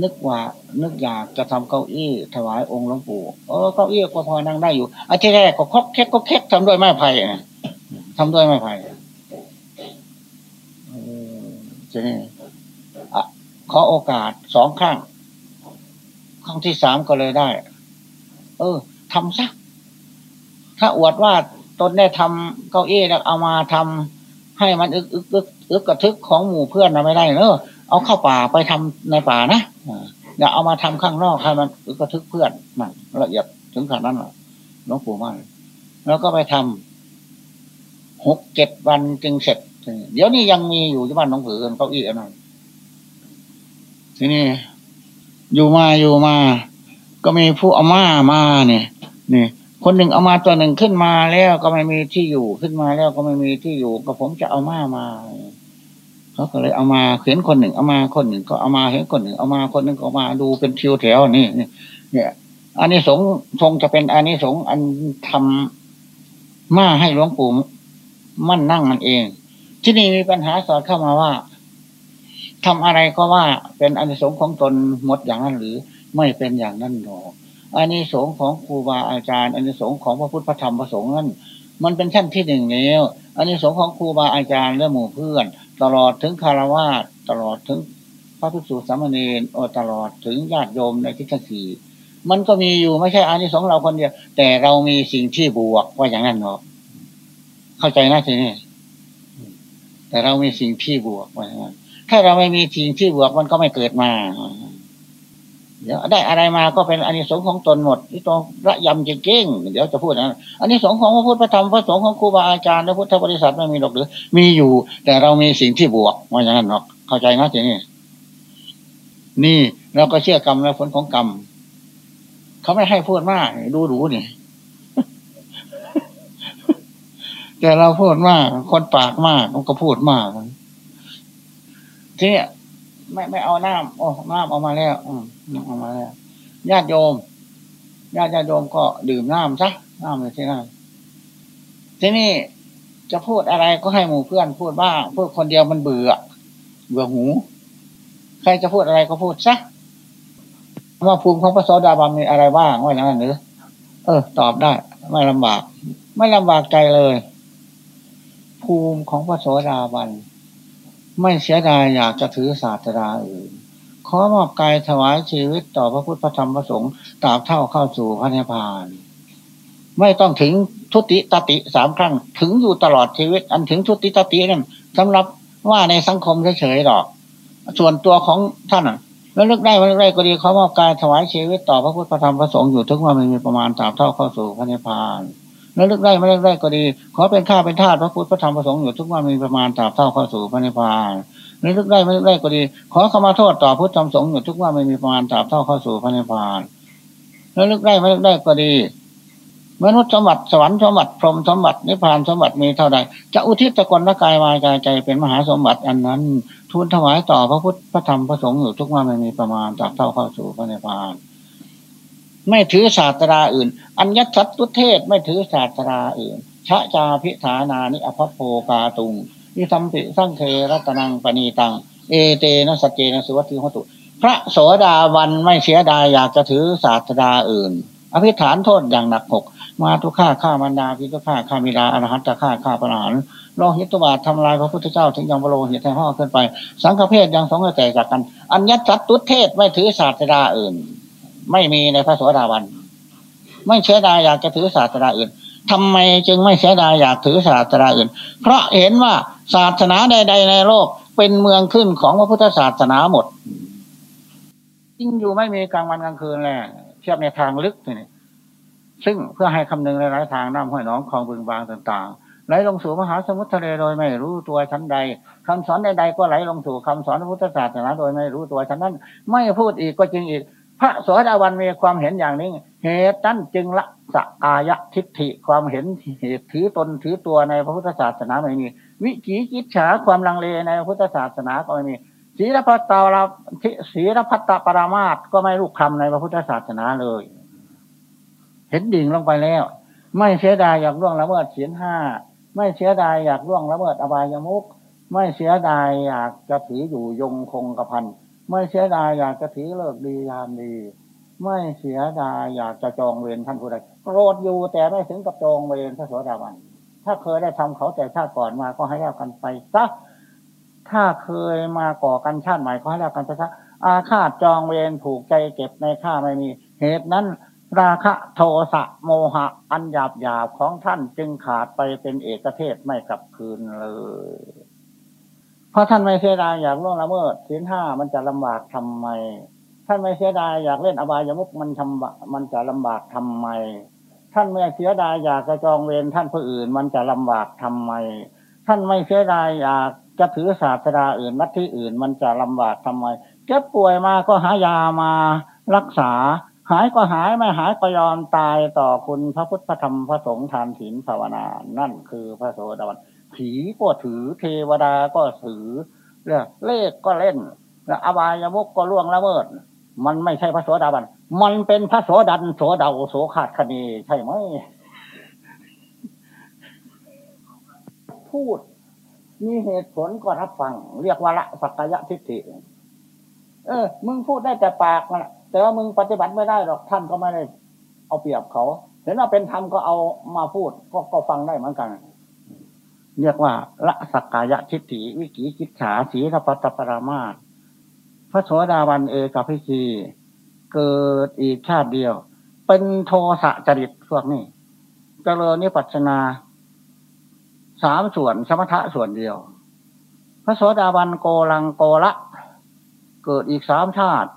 นึกว่า นึกอยากจะทำเก้าอี้ถวายองค์หลวงปู่เออเก้าอี้ก็พอนั่งได้อยู่อันที่แรกก็คอกแคกก็แคกทำด้วยไม้ไผ่ทำด้วยไม้ไผ่ทีนี้ขอโอกาสสองครั้งครั้งที่สามก็เลยได้ เออทำซะถ้าอวดว่าตนได้ทำเก้าอี้แล้วเอามาทำให้มันอึกอึกอึกอึกกระทึกของหมู่เพื่อนเราไม่ได้เนอะ เอาเข้าป่าไปทำในป่านะอย่าเอามาทำข้างนอกให้มันกระทึกเพื่อนนั่นละเอียดถึงขนาดนั้นหรอหลวงปู่มั่นแล้วก็ไปทำหกเจ็ดวันจึงเสร็จ เดี๋ยวนี้ยังมีอยู่ที่บ้านหลวงผือเก้าอี้อันนั้นทีนี้อยู่มาอยู่มา ก็มีผู้เอามามาเนี่ยนี่คนหนึ่งเอามาตัวหนึ่งขึ้นมาแล้วก็ไม่มีที่อยู่ขึ้นมาแล้วก็ไม่มีที่อยู่ก็ผมจะเอามามาเเขาก็เลยเอามาเห็นคนหนึ่ง เอามาคนหนึ่ง ก็เอามาเห็นคนหนึ่ง เอามาคนหนึ่งก็มาดูเป็นทิวแถวนี่เนี่ยอันนี้สงทรงจะเป็นอันนี้สงอันทำมาให้หลวงปู่มั่นนั่งมันเอง ที่นี่มีปัญหาสอดเข้ามาว่าทำอะไรก็ว่าเป็นอันนี้สงของตนหมดอย่างนั้นหรือไม่เป็นอย่างนั้นหรอกอันนี้สงของครูบาอาจารย์อันนี้สงของพระพุทธพระธรรมพระสงฆ์นั้นมันเป็นชั้นที่หนึ่งแล้วอันนี้สงของครูบาอาจารย์และหมู่เพื่อน ตลอดถึงคารวาสตลอดถึงพระภิกษุสามเณรโอตลอดถึงญาติโยมในทิศสี่มันก็มีอยู่ไม่ใช่อานิสงส์เราคนเดียว แต่เรามีสิ่งที่บวกว่าอย่างนั้นเนาะเข้าใจนะทีนี้แต่เรามีสิ่งที่บวกว่าอย่างนั้นถ้าเราไม่มีสิ่งที่บวกมันก็ไม่เกิดมา เดี๋ยวได้อะไรมาก็เป็นอานิสงส์ของตนหมดที่ต้องระยำจริงๆเดี๋ยวจะพูดนะอันนี้สงของพระพุทธธรรมพระสงฆ์ของครูบาอาจารย์และพุทธบริษัทไม่มีหรอกหรือ มีอยู่ แต่เรามีสิ่งที่บวกว่าอย่างนั้นเนาะเข้าใจนะทีนี้นี่เราก็เชื่อกรรมและผลของกรรมเขาไม่ให้พูดมากดูดูนี่แต่เราพูดมากคนปากมากมันก็พูดมากทีนี้ ไม่ไม่เอาน้ำโอ้น้ำเอามาแล้ว อืมเอามาแล้วญาติโยมญาติญาติโยมก็ดื่มน้ำซะน้ำเลยที่นั่นที่นี้จะพูดอะไรก็ให้หมู่เพื่อนพูดบ้างพูดคนเดียวมันเบื่อ เบื่อหู ใครจะพูดอะไรก็พูดซะว่าภูมิของพระโสดาบันมีอะไรบ้างว่าอย่างนั้นหรือเออ ตอบได้ ไม่ลำบาก ไม่ลำบากใจเลย ภูมิของพระโสดาบัน ไม่เสียดายอยากจะถือศาสตราอื่น ขอมอบกายถวายชีวิตต่อพระพุทธพระธรรมพระสงฆ์ตราบเท่าเข้าสู่พระนิพพาน ไม่ต้องถึงทุติตติสามครั้ง ถึงอยู่ตลอดชีวิต อันถึงทุติตตินั่นสำหรับว่าในสังคมเฉยๆหรอก ส่วนตัวของท่านแล้วเลึกได้ไม่ลึกได้ก็ดีเขามอบกายถวายชีวิตต่อพระพุทธธรรมพระสงฆ์อยู่ทุกว่ามันมีประมาณสามเท่าเข้าสู่พระนิพพาน แล้วลึกได้ไม่ลึกได้ก็ดี ขอเป็นข้าเป็นทาสพระพุทธพระธรรมพระสงฆ์อยู่ทุกว่ามีประมาณสามเท่าเข้าสู่พระนิพพานแล้วลึกได้ไม่ลึกได้ก็ดี ขอเข้ามาโทษต่อพุทธธรรมสงฆ์อยู่ทุกว่าไม่มีประมาณสามเท่าเข้าสู่พระนิพพานแล้วลึกได้ไม่ลึกได้ก็ดีมนุษย์สมบัติสวรรค์สมบัติพรหมสมบัตินิพพานสมบัติมีเท่าใดจะอุทิศตะกลละกายวายกายใจเป็นมหาสมบัติอันนั้น ทูลถวายต่อพระพุทธพระธรรมพระสงฆ์อยู่ทุกว่าไม่มีประมาณจากเท่าเข้าสู่พระนิพพาน ไม่ถือศาสตราอื่น อัญญสัตตุเทศไม่ถือศาสตราอื่น ชะจาพิฐานานิอภโภกาตุงนิสัมปิสังเครัตนังปณีตัง เอเตนะสเจนะสุวัติหตุ พระโสดาวันไม่เสียดายอยากจะถือศาสตราอื่น อภิฐานโทษอย่างหนักหก มาทุกข้าข้ามันดาพิทุกข้าข้ามิดาอรหัตตข้าข้าพระหันโลหิตตบาททำลายพระพุทธเจ้าถึงยังบโลหิตแทงห่อขึ้นไป สังฆเพศยังสองแตกจากกัน อัญญสัตตุเทศไม่ถือศาสดาอื่น ไม่มีในพระสวสดาวัน ไม่เสียดายอยากจะถือศาสดาอื่นทำไมจึงไม่เสียดายอยากถือศาสดาอื่น เพราะเห็นว่าศาสนาใด ๆ ในโลกเป็นเมืองขึ้นของพระพุทธศาสนาหมดจริงอยู่ไม่มีกลางวันกลางคืนและเทียบในทางลึกนี่ซึ่งเพื่อให้คำนึงในหลายทางน้ำห้อยน้องคลองบึงบางต่างๆไหลลงสู่มหาสมุทรทะเลโดยไม่รู้ตัวชั้นใดคำสอนใดๆก็ไหลลงสู่คำสอนพระพุทธศาสนาโดยไม่รู้ตัวชั้นนั้น ไม่พูดอีกก็จริงอีก พระสวสดาวันมีความเห็นอย่างนี้ เหตุนั้นจึงละสอายะทิฏฐิความเห็นเหตุถือตนถือตัวในพระพุทธศาสนาไม่มี วิจิกิจฉาความลังเลในพระพุทธศาสนาก็ไม่มีศีลพัตตาลาศีลพัตตปรามาตก็ไม่ลูกคำในพระพุทธศาสนาเลย เห็นดิ่งลงไปแล้ว ไม่เสียดายอยากล่วงละเมิดศีลห้าไม่เสียดายอยากล่วงละเมิดอบายมุกไม่เสียดายอยากจะถืออยู่ยงคงกระพัน ไม่เสียดายอยากจะถือเลิกดียามดี ไม่เสียดายอยากจะจองเวรท่านผู้ใดโกรธอยู่แต่ไม่ถึงกับจองเวรพระโสดาบันถ้าเคยได้ทำเขาแต่ชาติก่อนมาก็ให้แล้วกันไปซะถ้าเคยมาก่อกันชาติใหม่ก็ให้แล้วกันไปซะอาฆาตจองเวรผูกใจเก็บในข้าไม่มี เหตุนั้น ราคะโทสะโมหะ อันหยาบหยาบของท่านจึงขาดไปเป็นเอกเทศไม่กลับคืนเลย เพราะท่านไม่เสียดายอยากล่วงละเมิดศีลห้ามันจะลำบากทำไม ท่านไม่เสียดายอยากเล่นอบายามุกมันทำมันจะลำบากทำไม ท่านไม่เสียดายอยากจะจองเวรท่านผู้อื่นมันจะลำบากทำไม ท่านไม่เสียดายอยากจะถือศาสดาอื่นนัที่อื่นมันจะลำบากทำไมเจ็บป่วยมาก็หายามารักษา หายก็หายไม่หายก็ยอมตายต่อคุณพระพุทธธรรมพระสงฆ์ทานศีลภาวนา นั่นคือพระโสดาบัน ผีก็ถือเทวดาก็ถือเรื่องเลขก็เล่นแล้วอบายมุกก็ล่วงละเมิด มันไม่ใช่พระโสดาบัน มันเป็นพระโสดันโสดาโสขาดคณีใช่ไหมพูด มีเหตุผลก็รับฟัง เรียกว่าละสักยะทิฏฐิเออ มึงพูดได้แต่ปากนะแต่ว่ามึงปฏิบัติไม่ได้หรอกท่านก็ไม่ได้ เอาเปรียบเขาเห็นว่าเป็นธรรมก็เอามาพูดก็ก็ฟังได้เหมือนกัน เรียกว่าละสักกายทิฏฐิวิกิกิจฉาสีรพัตปรามาพระโสดาบันเอกพิธีเกิดอีกชาติเดียว เป็นโทสะจริตพวกนี้เจริญนิปัชนาสามส่วนสมถะส่วนเดียว พระโสดาบันโกลังโกละ เกิดอีกสามชาติ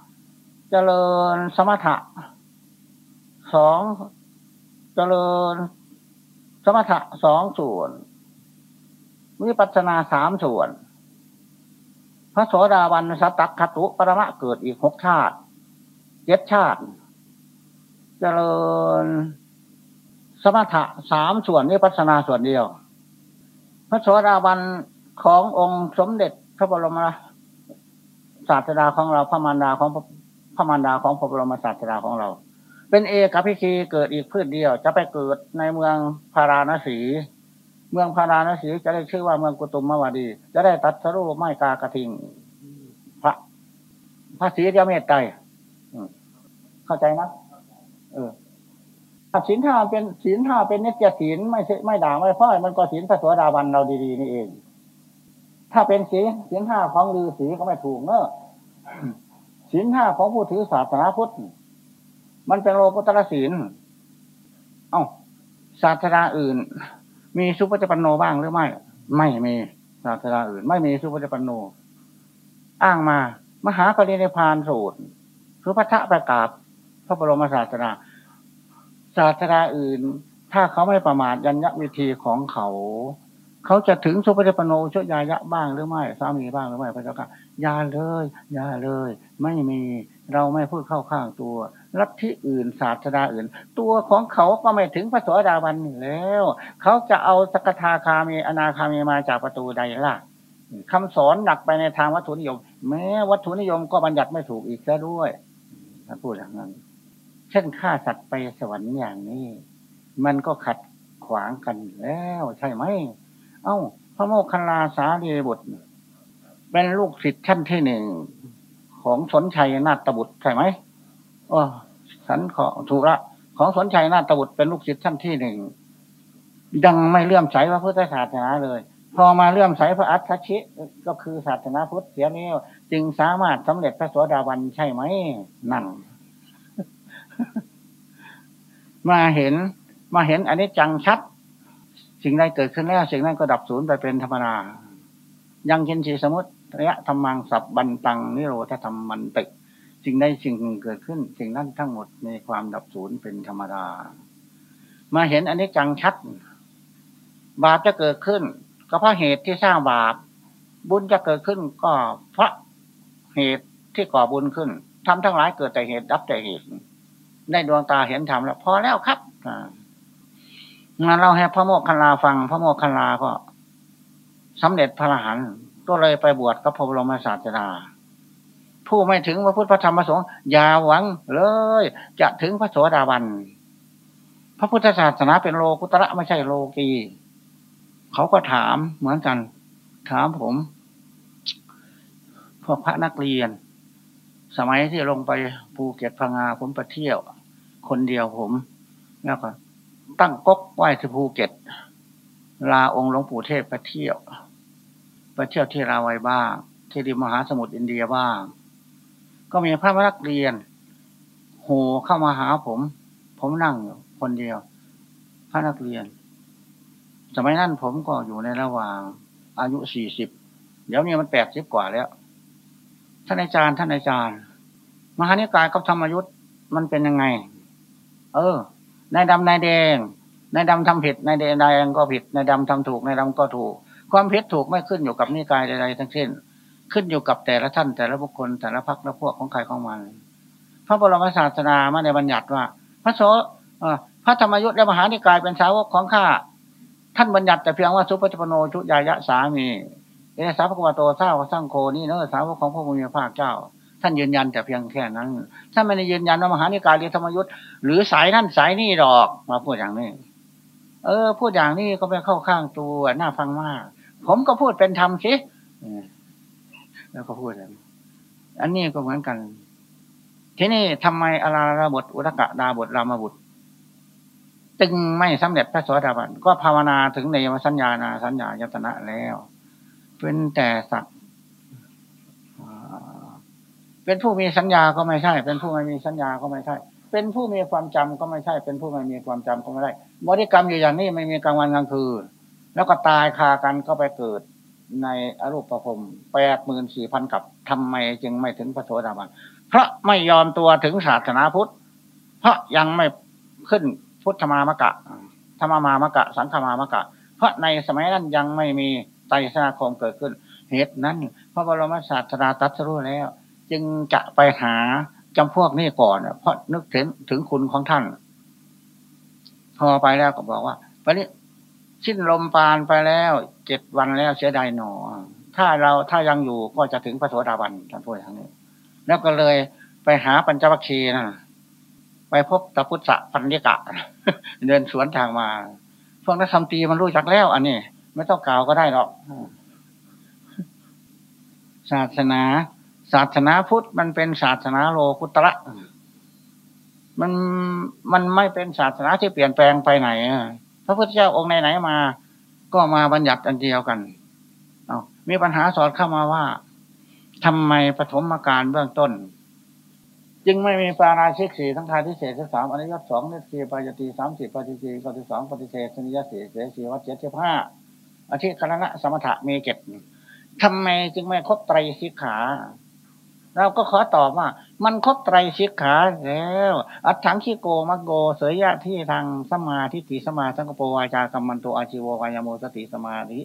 เจริญสมถะสองเจริญสมถะสองส่วน วิปัสนาสามส่วน พระโสดาบันสตักขตุปรมะเกิดอีกหกชาติเจ็ดชาติเจริญสมถะสามส่วนวิปัสนาส่วนเดียว พระโสดาบันขององค์สมเด็จพระบรมศาสดาของเราพระมารดาของพระมารดาของพระบรมศาสดาของเรา เป็นเอกพิคีเกิดอีกพืชเดียว จะไปเกิดในเมืองพาราณสี เมืองพาราณสีจะได้ชื่อว่าเมืองกุตุมมวดี จะได้ตัดสรุไม่กากระทิง พระพระศรีเดียเมตไตรเข้าใจนะเออศีลห้าเป็นศีลห้าเป็นเนตยศีลไม่ไม่ด่าไม่พ้อยมันก็ศีลพระสวสดาบันเราดีๆนี่เอง ถ้าเป็นศีลศีลห้าของลือศีก็ไม่ถูกเนอะศีลห้าของผู้ถือศาสนาพุทธมันเป็นโลกุตระศีล เอ้าศาสนาอื่น มีสุปฏิปันโนบ้างหรือไม่ ไม่มีศาสนาอื่น ไม่มีสุปฏิปันโน อ้างมา มหาปรินิพานสูตรคือพระทะประกาศพระบรมศาสนาศาสนาอื่น ถ้าเขาไม่ประมาทยัญญวิธีของเขา เขาจะถึงสุปฏิปโนชยายะบ้างหรือไม่สามีบ้างหรือไม่พระเจ้าค่ะยาเลยยาเลย ไม่มี เราไม่พูดเข้าข้างตัวรัฐที่อื่นศาสนาอื่น ตัวของเขาก็ไม่ถึงพระสวสดาบันแล้ว เขาจะเอาสกทาคามีอนาคามีมาจากประตูใดล่ะคำสอนหนักไปในทางวัตถุนิยม แม้วัตถุนิยมก็บัญญัติไม่ถูกอีกแล้วด้วยถ้าพูดอย่างนั้น เช่นฆ่าสัตว์ไปสวรรค์อย่างนี้ มันก็ขัดขวางกันแล้วใช่ไหม เอ้า พระโมคคัลลาสาเดบุตรเป็นลูกศิษย์ชั้นที่หนึ่ง ของสนชัยนาฏบุตรใช่ไหมอ๋อสันขอถูกละของสนชัยนาฏบุตรเป็นลูกศิษย์ชั้นที่หนึ่งยังไม่เลื่อมใสพระพุทธศาสนาเลย พอมาเลื่อมใสพระอัฏฐชิ ก็คือศาสนาพุทธเสียนี้จึงสามารถสำเร็จพระสวสดาวันใช่ไหมนั่น มาเห็น มาเห็นอันนี้จังชัด สิ่งใดเกิดขึ้นแล้วสิ่งนั้นก็ดับศูนย์ไปเป็นธรรมดายังเห็นสีสมุติ ระยะธรรมังสับบันตังนิโรธธรรมมันติสิ่งใดสิ่งหนึ่งเกิดขึ้น สิ่งนั้นทั้งหมดมีความดับศูนย์เป็นธรรมดา มาเห็นอันนี้จังชัด บาปจะเกิดขึ้น ก็เพราะเหตุที่สร้างบาป บุญจะเกิดขึ้นก็เพราะเหตุที่ก่อบุญขึ้นทำทั้งหลายเกิดแต่เหตุดับแต่เหตุได้ดวงตาเห็นธรรมแล้ว พอแล้วครับงานเราให้พระโมกขันลาฟัง พระโมกขันลาก็สำเร็จพระอรหันต์ ก็เลยไปบวชกับพระบรมศาสดา ผู้ไม่ถึงพระพุทธพระธรรมพระสงฆ์อย่าหวังเลย จะถึงพระโสดาบัน พระพุทธศาสนาเป็นโลกุตระไม่ใช่โลกีเขาก็ถามเหมือนกัน ถามผม พวกพระนักเรียน สมัยที่ลงไปภูเก็ตพังงาผมไปเที่ยว คนเดียวผมแล้วก็ตั้งก๊กไหว้ที่ภูเก็ตลาองค์หลวงปู่เทพไปเที่ยว ไปเที่ยวที่ราวัยบ้างที่ริมมหาสมุทรอินเดียบ้าง ก็มีพระนักเรียนโหเข้ามาหาผม ผมนั่งอยู่คนเดียว พระนักเรียนสมัยนั้นผมก็อยู่ในระหว่างอายุสี่สิบเดี๋ยวนี้มันแปดสิบกว่าแล้ว ท่านอาจารย์ท่านอาจารย์ มหานิกายกับธรรมยุทธ์มันเป็นยังไง เออนายดำนายแดงนายดำทำผิดนายแดงนายแดงก็ผิดนายดำทำถูกนายดำก็ถูก ความผิดถูกไม่ขึ้นอยู่กับนิกายใดๆทั้งสิ้น ขึ้นอยู่กับแต่ละท่านแต่ละบุคคลแต่ละพักและพวกของใครของมัน พระบรมศาสนามาในบัญญัติว่า พระโสพระธรรมยุทธ์และมหานิกายเป็นสาวกของข้าท่านบัญญัติแต่เพียงว่าสุปฏิปโนชุยายะสามีเอสาพระกวาโตเศร้าสร้างโคนี่เนอสาวกของพระมุนีพระเจ้า ท่านยืนยันแต่เพียงแค่นั้นท่านไม่ได้ยืนยันว่ามหานิกายหรือธรรมยุทธ์หรือสายนั่นสายนี่หรอกมาพูดอย่างนี้ เออ พูดอย่างนี้ก็ไปเข้าข้างตัวน่าฟังมาก ผมก็พูดเป็นธรรมสิแล้วก็พูดอันนี้ก็เหมือนกัน ทีนี้ทำไมอาราระบทอุตกะดาบทรามาบุตรจึงไม่สำเร็จพระโสดาบันก็ภาวนาถึงในสัญญานาสัญญายตนะแล้ว เป็นแต่สักเป็นผู้มีสัญญาก็ไม่ใช่ เป็นผู้ไม่มีสัญญาก็ไม่ใช่ เป็นผู้มีความจำก็ไม่ใช่ เป็นผู้ไม่มีความจำก็ไม่ได้บริกรรมอยู่อย่างนี้ไม่มีกลางวันกลางคืน แล้วก็ตายคากันก็ไปเกิดในอรูปปรพแปดหมื่นสี่พันกับทำไมจึงไม่ถึงพระโสดาบันเพราะไม่ยอมตัวถึงศาสนาพุทธ เพราะยังไม่ขึ้นพุทธมามกะธรรมมามกะ สังฆมามกะ เพราะในสมัยนั้นยังไม่มีไตรสนาคมเกิดขึ้น เหตุนั้นพระบรมศาสดาตรัสรู้แล้ว จึงจะไปหาจำพวกนี้ก่อน เพราะนึกถึงถึงคุณของท่าน พอไปแล้วก็บอกว่าวันนี้ สิ้นลมปานไปแล้วเจ็ดวันแล้วเสียดายหนอ ถ้าเราถ้ายังอยู่ก็จะถึงพระโสดาบันท่านพูดอย่างนี้ แล้วก็เลยไปหาปัญจวัคคีย์นะไปพบตะพุทธะปัญญกะ เดินสวนทางมา พวกนักธรรมตีมันรู้จักแล้ว อันนี้ไม่ต้องกล่าวก็ได้หรอกศาสนา ศาสนาพุทธมันเป็นศาสนาโลกุตระมันมันไม่เป็นศาสนาที่เปลี่ยนแปลงไปไหน พระพุทธเจ้าองค์ไหนๆมา ก็มาบัญญัติอันเดียวกัน เอามีปัญหาสอนเข้ามาว่าทำไมปฐมการเบื้องต้น จึงไม่มีปาราชิกสี่ทั้งทายที่เศษสามอนิยตสองเนสีปายตีสามสิบปฏิสีปฏิสองปฏิเสธสนิยสีเสสีวัดเจ็ดสิบห้าอธิคณะสมถะมีเก็บทำไมจึงไม่ครบไตรสิกขา เราก็ขอตอบว่า มันครบไตรสิกขาแล้ว อัตถังขีโกมะโก เสยยะที่ทางสมาธิติสมาสังกปวาจากรรมันโตอาชีวกายโมสติสมาธิ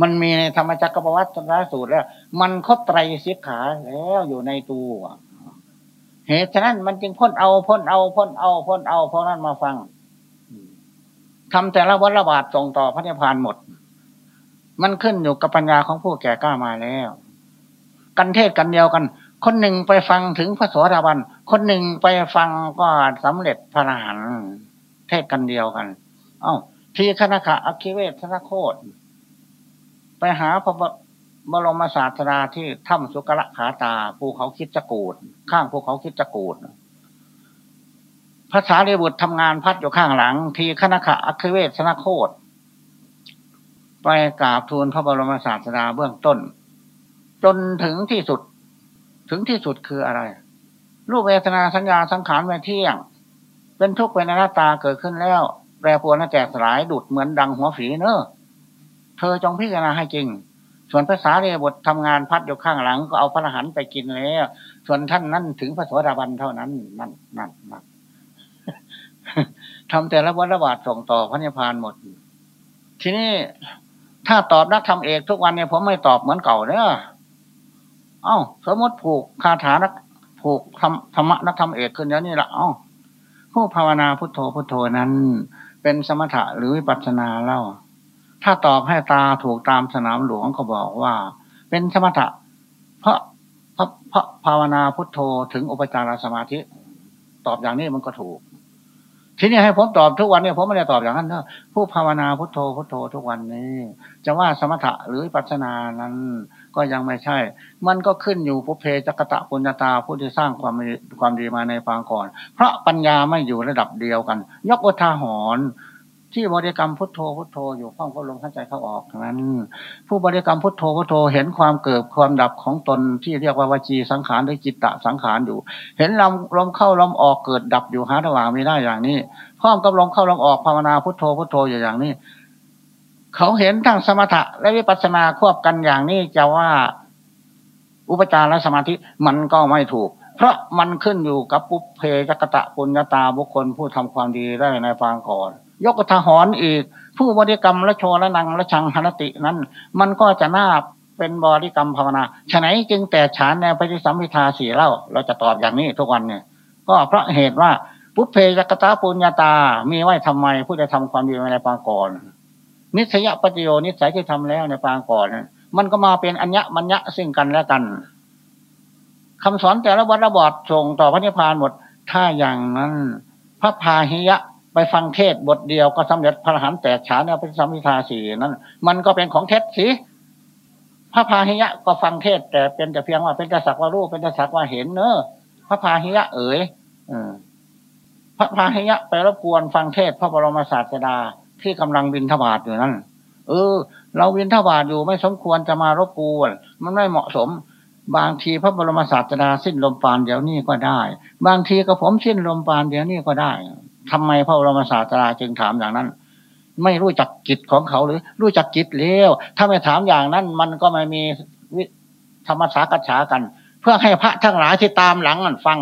มันมีในธรรมจักรปวัตตรสูตรแล้ว มันครบไตรสิกขาแล้วอยู่ในตัวเหตุฉะนั้นมันจึงพ้นเอาพ้นเอาพ้นเอาพ้นเอาเพราะนั้นมาฟังทำแต่ละวัฏบาทส่งต่อพระนิพพานหมด มันขึ้นอยู่กับปัญญาของผู้แก่กล้ามาแล้ว กันเทศกันเดียวกัน คนหนึ่งไปฟังถึงพระโสดาบัน คนหนึ่งไปฟังก็สำเร็จพระอรหันต์เทศกันเดียวกัน เอ้าทีคณะขะอคิเวทนโคตไปหาพระบรมศาสดาที่ถ้ำสุกระขาตาภูเขาคิดจกูดข้างภูเขาคิดจกูดภาษาเรบุตรทำงานพัดอยู่ข้างหลัง ทีคณะขะอคิเวทนโคตไปกราบทูลพระบรมศาสดาเบื้องต้น จนถึงที่สุด ถึงที่สุดคืออะไร รูปเวทนาสัญญาสังขารไม่เที่ยง เป็นทุกข์เป็นอนัตตาเกิดขึ้นแล้ว แปรปรวนแตกสลายดุดเหมือนดังหัวฝีเนอะเธอจงพิจารณาให้จริง ส่วนภาษาเรียบททำงานพัดอยู่ข้างหลัง ก็เอาพระรหันไปกินแล้วส่วนท่านนั้นถึงพระโสดาบันเท่านั้น นั่นนั่นนั่นทำแต่ละวัฏบาทส่งต่อพระนิพพานหมด ทีนี้ถ้าตอบนักธรรมเอกทุกวันเนี่ยผมไม่ตอบเหมือนเก่าเนอะ เอ้า สมมติผูกคาถานักผูกธรรมธรรมนักธรรมเอกขึ้นแล้วนี่แหละเอ้า ผู้ภาวนาพุทโธพุทโธนั้น เป็นสมถะหรือวิปัสสนาเล่า ถ้าตอบให้ตาถูกตามสนามหลวงก็บอกว่า เป็นสมถะ เพราะเพราะเพราะภาวนาพุทโธถึงอุปจารสมาธิ ตอบอย่างนี้มันก็ถูก ทีนี้ให้ผมตอบทุกวันเนี่ยผมไม่ได้ตอบอย่างนั้นนะผู้ภาวนาพุทโธพุทโธทุกวันนี้ จะว่าสมถะหรือปัจนานั้น ก็ยังไม่ใช่ มันก็ขึ้นอยู่ภุเพจักตะปุญญาตาผู้ที่สร้างความความดีมาในปางก่อน เพราะปัญญาไม่อยู่ระดับเดียวกัน ยกอุทาหรณ์ที่บริกรรมพุทโธพุทโธอยู่ข้องก็ลมหายใจเข้าออกนั้น ผู้บริกรรมพุทโธพุทโธเห็นความเกิดความดับของตนที่เรียกว่าวจีสังขารหรือจิตตะสังขารอยู่ เห็นลมลมเข้าลมออกเกิดดับอยู่หาระหว่างไม่ได้อย่างนี้พร้อมกับลมเข้าลมออกภาวนาพุทโธพุทโธอยู่อย่างนี้ เขาเห็นทั้งสมถะและวิปัสสนาควบกันอย่างนี้จะว่าอุปจารและสมาธิมันก็ไม่ถูก เพราะมันขึ้นอยู่กับปุเพจกตะปุญญาตาบุคคลผู้ทำความดีได้ในฟางก่อน ยกทหรอีก ผู้บริกรรมและโชและนังและชังหนตินั้น มันก็จะน่าเป็นบริกรรมภาวนาฉะไหนจึงแต่ฉานในปฏิสัมพิทาสี่เล่า เราจะตอบอย่างนี้ทุกวันเนี่ย ก็เพราะเหตุว่าปุเพจกตะปุญญาตา มีไว้ทำไมผู้จะทำความดีในปางก่อน นิสยปฏิโยนิสัยที่ทำแล้วในปางก่อนมันก็มาเป็นอัญญะมัญญะซึ่งกันและกันคำสอนแต่ละวัดระบอดส่งต่อพระนิพพานหมด ถ้าอย่างนั้น พระพาหิยะไปฟังเทศบทเดียวก็สำเร็จพระหันแตกฉานเนี่ยเป็นสัมมิทาสีนั้น มันก็เป็นของเท็จสิพระพาหิยะก็ฟังเทศ แต่เป็นแต่เพียงว่าเป็นแต่สักว่ารู้เป็นแต่สักว่าเห็นเนอะพระพาหิยะเอ๋ยพระพาหิยะไปรบกวนฟังเทศพระบรมศาสดา ที่กำลังบินทบาทอยู่นั้นเออ เราบินทบาทอยู่ไม่สมควรจะมารบกวนมันไม่เหมาะสม บางทีพระบรมศาสดาสิ้นลมปานเดี๋ยวนี้ก็ได้ บางทีก็ผมสิ้นลมปานเดี๋ยวนี้ก็ได้ทำไมพระบรมศาสดาจึงถามอย่างนั้น ไม่รู้จักจิตของเขาหรือรู้จักจิตเลี้ยวถ้าไม่ถามอย่างนั้น มันก็ไม่มีธรรมสากัจฉากัน เพื่อให้พระทั้งหลายที่ตามหลังมันฟัง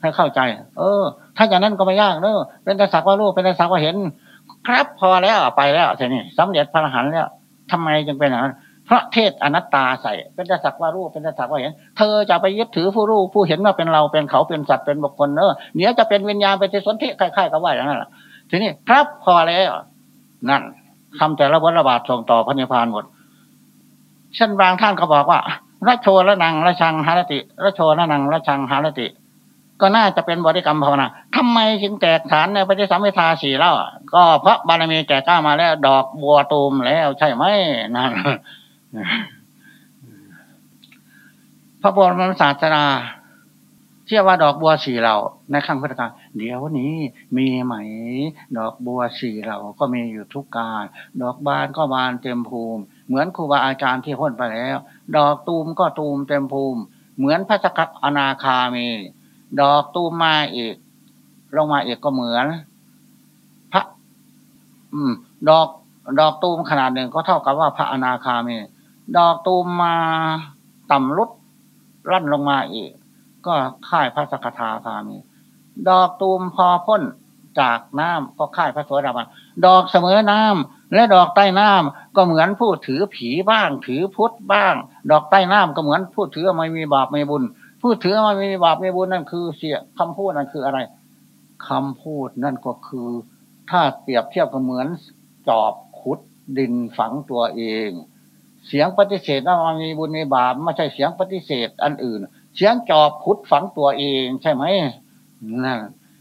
ให้เข้าใจ เออ ถ้าอย่างนั้นก็ไม่ยากเนอะเป็นแต่สักว่ารู้เป็นแต่สักว่าเห็น ครับ พอแล้วไปแล้วทีนี้สำเร็จพระอรหันต์แล้วทำไมจึงเป็นอย่างนั้นพระเทศอนัตตาใส่ เป็นแต่สักว่ารู้เป็นแต่สักว่าเห็น เธอจะไปยึดถือผู้รู้ผู้เห็นว่าเป็นเราเป็นเขาเป็นสัตว์เป็นบุคคลเนอะเดี๋ยวจะเป็นวิญญาณเป็นสนธิคล้ายๆกับว่าอย่างนั้นแหละทีนี้ครับพอแล้ว นั่นคำแต่ละวัฏบาทส่งต่อพระนิพพานหมดเช่นบางท่านเขาบอกว่าระโชระนังระชังหารติระโชระนังระชังหารติ ก็น่าจะเป็นบริกรรมภาวนาทำไมจึงแตกฐานในปฏิสัมพิทาสี่แล้วก็เพราะบารมีแก่กล้ามาแล้ว ดอกบัวตูมแล้วใช่ไหมนั่นพระบรมศาสดาเชื่อว่าดอกบัวสี่เหล่าในขั้งพุทธกาลเดี๋ยวนี้มีไหม ดอกบัวสี่เหล่าก็มีอยู่ทุกการ ดอกบานก็บานเต็มภูมิ เหมือนครูบาอาจารย์ที่พ้นไปแล้ว ดอกตูมก็ตูมเต็มภูมิ เหมือนพระสกัดอนาคามี ดอกตูมมาอีก ลงมาอีกก็เหมือน พระ อืม ดอก ดอกตูมขนาดหนึ่งก็เท่ากับว่าพระอนาคามี ดอกตูมมาต่ำลุดรั่นลงมาอีก ก็ค่ายพระสกทาคามี ดอกตูมพอพ้นจากน้ำก็ค่ายพระโสดาบันดอกเสมอน้ำและดอกใต้น้ำก็เหมือนผู้ถือผีบ้าง ถือพุทธบ้าง ดอกใต้น้ำก็เหมือนผู้ถือไม่มีบาปไม่บุญ พูดถือมันมีบาปมีบุญนั่นคือเสียคำพูดนั่นคืออะไรคำพูดนั่นก็คือ ถ้าเปรียบเทียบกับเหมือนจอบขุดดินฝังตัวเอง เสียงปฏิเสธว่ามันมีบุญมีบาปไม่ใช่เสียงปฏิเสธอันอื่น เสียงจอบขุดฝังตัวเอง ใช่ไหมนั่น